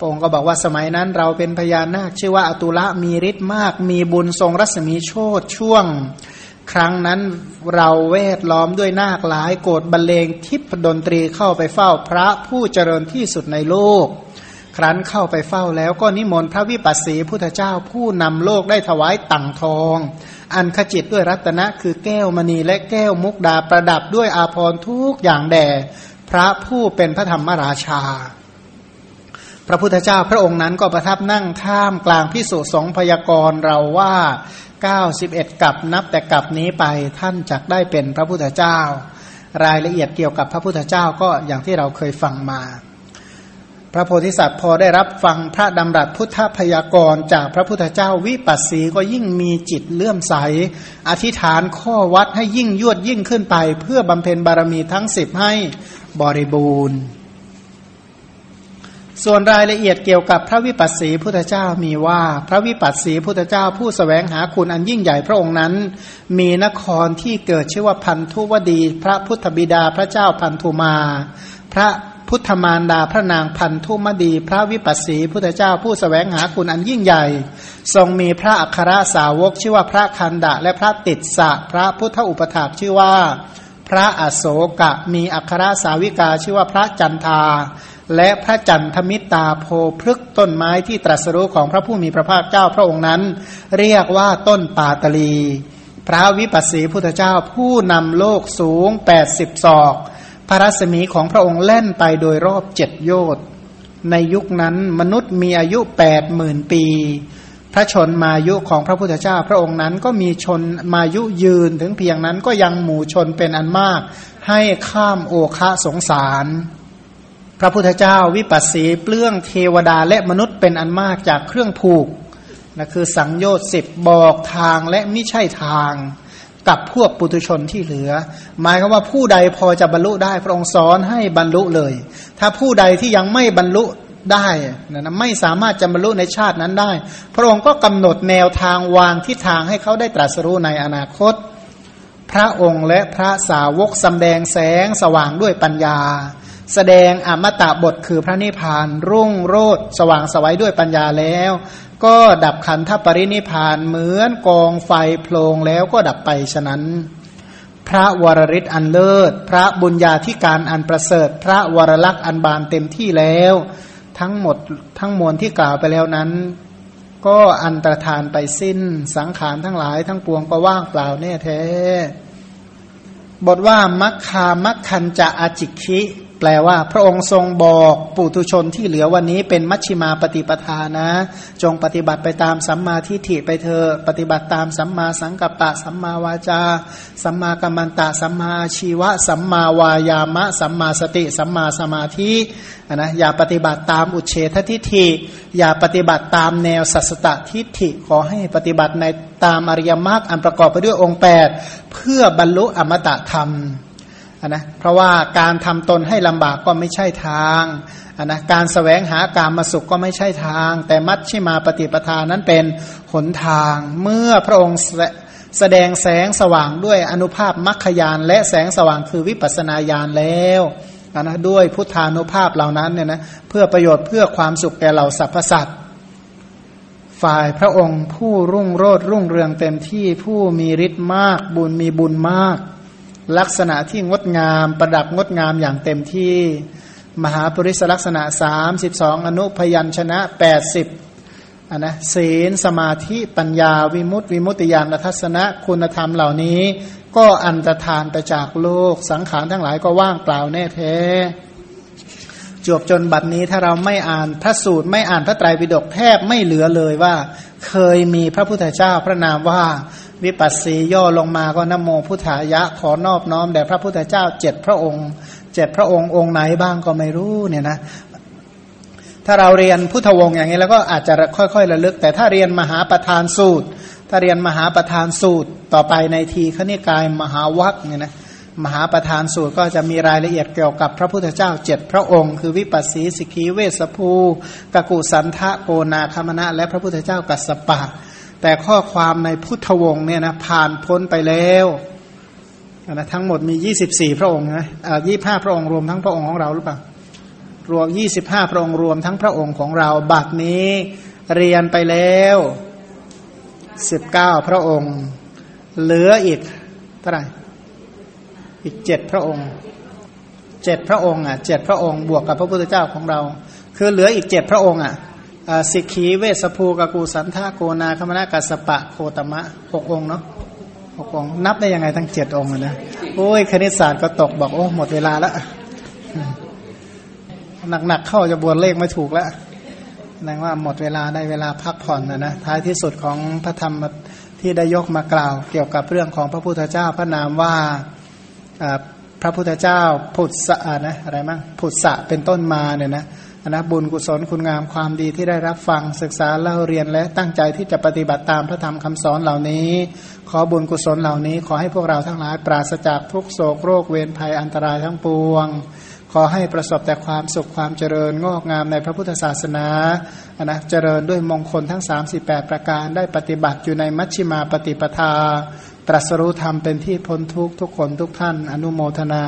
พระองค์ก็บอกว่าสมัยนั้นเราเป็นพญานาคชื่อว่าอตุละมีฤทธิ์มาก มีบุญทรงรัศมีโชดช่วง ครั้งนั้นเราเวทล้อมด้วยนาคหลายโกรธบรรเลงทิพดนตรีเข้าไปเฝ้าพระผู้เจริญที่สุดในโลก ครั้นเข้าไปเฝ้าแล้วก็นิมนต์พระวิปัสสีพุทธเจ้าผู้นำโลกได้ถวายตังทอง อันขจิตด้วยรัตนะคือแก้วมณีและแก้วมุกดาประดับด้วยอาภรณ์ทุกอย่างแด่พระผู้เป็นพระธรรมราชา พระพุทธเจ้าพระองค์นั้นก็ประทับนั่งท่ามกลางพิสุสงพยากรเราว่า 91 กับนับแต่กับนี้ไปท่านจักได้เป็นพระพุทธเจ้า รายละเอียดเกี่ยวกับพระพุทธเจ้าก็อย่างที่เราเคยฟังมา พระโพธิสัตว์พอได้รับฟังพระดำรัสพุทธพยากรจากพระพุทธเจ้าวิปัสสีก็ยิ่งมีจิตเลื่อมใส อธิษฐานข้อวัดให้ยิ่งยวดยิ่งขึ้นไป เพื่อบำเพ็ญบารมีทั้งสิบให้บริบูรณ์ ส่วนรายละเอียดเกี่ยวกับพระวิปัสสีพุทธเจ้ามีว่า พระวิปัสสีพุทธเจ้าผู้สแสวงหาคุณอันยิ่งใหญ่พระองค์นั้น มีนครที่เกิดชื่อว่าพันธุวดี พระพุทธบิดาพระเจ้าพันธุมา พระพุทธมารดาพระนางพันธุมดี พระวิปัสสีพุทธเจ้าผู้สแสวงหาคุณอันยิ่งใหญ่ ทรงมีพระอัครสาวกชื่อว่าพระคันดะและพระติดสะพระพุทธอุปถาชื่อว่า พระอโศกะมีอัครสาวิกาชื่อว่าพระจันทา และพระจันทมิตาโพพฤกต้นไม้ที่ตรัสรู้ของพระผู้มีพระภาคเจ้าพระองค์นั้น เรียกว่าต้นปาตลี พระวิปัสสีพุทธเจ้าผู้นำโลกสูงแปดสิบศอก พระรัศมีของพระองค์เล่นไปโดยรอบเจ็ดโยชน์ในยุคนั้นมนุษย์มีอายุแปดหมื่นปี พระชนมายุของพระพุทธเจ้า พระองค์นั้นก็มีชนมายุยืนถึงเพียงนั้นก็ยังหมู่ชนเป็นอันมาก ให้ข้ามโอคะสงสาร พระพุทธเจ้าวิปัสสีเปลื้องเทวดาและมนุษย์เป็นอันมากจากเครื่องผูกนะคือสังโยชน์สิบบอกทางและไม่ใช่ทางกับพวกปุถุชนที่เหลือ หมายคือว่าผู้ใดพอจะบรรลุได้พระองค์สอนให้บรรลุเลย ถ้าผู้ใดที่ยังไม่บรรลุ ได้นะไม่สามารถจะบรรลุในชาตินั้นได้ พระองค์ก็กำหนดแนวทางวางทิศทางให้เขาได้ตรัสรู้ในอนาคต พระองค์และพระสาวกสำแดงแสงสว่างด้วยปัญญา แสดงอมตะบทคือพระนิพพาน รุ่งโรดสว่างสวัยด้วยปัญญาแล้ว ก็ดับขันธปรินิพานเหมือนกองไฟโพลงแล้วก็ดับไปฉะนั้นพระวรริศอันเลิศ พระบุญญาธิการอันประเสริฐ พระวรลักษ์อันบานเต็มที่แล้ว ทั้งหมดทั้งมวลที่กล่าวไปแล้วนั้น ก็อันตรธานไปสิ้นสังขารทั้งหลายทั้งปวงก็ว่างเปล่าแน่แท้ บทว่ามัคคามัคคันจะอาจิกิ แปลว่าพระองค์ทรงบอกปุถุชนที่เหลือวันนี้เป็นมัชชิมาปฏิปทานะ จงปฏิบัติไปตามสัมมาทิฏฐิไปเถอะปฏิบัติตามสัมมาสังกัปปะ สัมมาวาจา สัมมากัมมันตะ สัมมาชีวะ สัมมาวายามะ สัมมาสติ สัมมาสมาธินะอย่าปฏิบัติตามอุเฉททิฏฐิ อย่าปฏิบัติตามแนวสัสตตทิฏฐิขอให้ปฏิบัติในตามอริยมรรคอันประกอบไปด้วยองค์ 8 เพื่อบรรลุอมตะธรรม นะเพราะว่าการทำตนให้ลำบากก็ไม่ใช่ทางนะการสแสวงหาการมาสุขก็ไม่ใช่ทาง แต่มัชชิมาปฏิปทานั้นเป็นหนทาง เมื่อพระองค์แสดงแสงสว่างด้วยอนุภาพมัคคยาน และแสงสว่างคือวิปัสนาญาณแล้วนะด้วยพุทธานุภาพเหล่านั้นเนี่ยนะเพื่อประโยชน์เพื่อความสุขแก่เหล่าสรรพสัตว์ฝ่ายพระองค์ผู้รุ่งโรดรุ่งเรืองเต็มที่ผู้มีฤทธิ์มากบุญมีบุญมาก ลักษณะที่งดงาม ประดับงดงามอย่างเต็มที่ มหาปริศลักษณะสามสิบสองอนุพยัญชนะแปดสิบอันนะศีลสมาธิปัญญาวิมุตติวิมุตติญาณทัศนะคุณธรรมเหล่านี้ ก็อันตรธานไปจากโลก สังขารทั้งหลายก็ว่างเปล่าแน่แท้จบจนบัดนี้ถ้าเราไม่อ่านพระสูตรไม่อ่านพระไตรปิฎกแทบไม่เหลือเลยว่า เคยมีพระพุทธเจ้าพระนามว่า วิปัสสีย่อลงมาก็นโมพุทธายะขอนอบน้อมแด่พระพุทธเจ้าเจ็ดพระองค์เจ็ดพระองค์องค์ไหนบ้างก็ไม่รู้เนี่ยนะถ้าเราเรียนพุทธวงศ์อย่างนี้แล้วก็อาจจะค่อยๆระลึก แต่ถ้าเรียนมหาประธานสูตร ถ้าเรียนมหาประธานสูตรต่อไปในทีขณิกายมหาวัคเนี่ยนะมหาประธานสูตรก็จะมีรายละเอียดเกี่ยวกับพระพุทธเจ้าเจ็ดพระองค์ คือวิปัสสีสิกีเวสภูกกุสันทะโกนาคมณะและพระพุทธเจ้ากัสสปะ แต่ข้อความในพุทธวงศ์เนี่ยนะผ่านพ้นไปแล้วนะทั้งหมดมียี่สิบสี่พระองค์นะยี่ห้าพระองค์รวมทั้งพระองค์ของเราหรือเปล่า รวมยี่สิบห้าพระองค์รวมทั้งพระองค์ของเรา บัดนี้เรียนไปแล้วสิบเก้าพระองค์ เหลืออีกเท่าไหร่ อีกเจ็ดพระองค์ เจ็ดพระองค์อะเจ็ดพระองค์บวกกับพระพุทธเจ้าของเรา คือเหลืออีกเจ็ดพระองค์อะ สิกขีเวสภูกกูสันทาโกนาคมนากัสปะโคตมะหกองเนาะหกองนับได้ยังไงทั้งเจ็ดองนะโอ้ย คณิตศาสตร์ก็ตกบอก โอ้ หมดเวลาแล้วหนักๆเข้าจะบวนเลขไม่ถูกแล้วนั่งว่าหมดเวลาได้เวลาพักผ่อนนะนะท้ายที่สุดของพระธรรมที่ได้ยกมากล่าว เกี่ยวกับเรื่องของพระพุทธเจ้าพระนามว่าพระพุทธเจ้าผุดสะนะอะไรมั่งผุดสะเป็นต้นมาเนี่ยนะ นะบุญกุศลคุณงามความดีที่ได้รับฟังศึกษาเล่าเรียนและตั้งใจที่จะปฏิบัติตามพระธรรมคำสอนเหล่านี้ ขอบุญกุศลเหล่านี้ ขอให้พวกเราทั้งหลายปราศจากทุกโศกโรคเวรภัยอันตรายทั้งปวง ขอให้ประสบแต่ความสุขความเจริญงอกงามในพระพุทธศาสนาอนะเจริญด้วยมงคลทั้ง 38 ประการได้ปฏิบัติอยู่ในมัชชิมาปฏิปทา ตรัสรู้ธรรมเป็นที่พ้นทุกทุกคนทุกท่านอนุโมทนา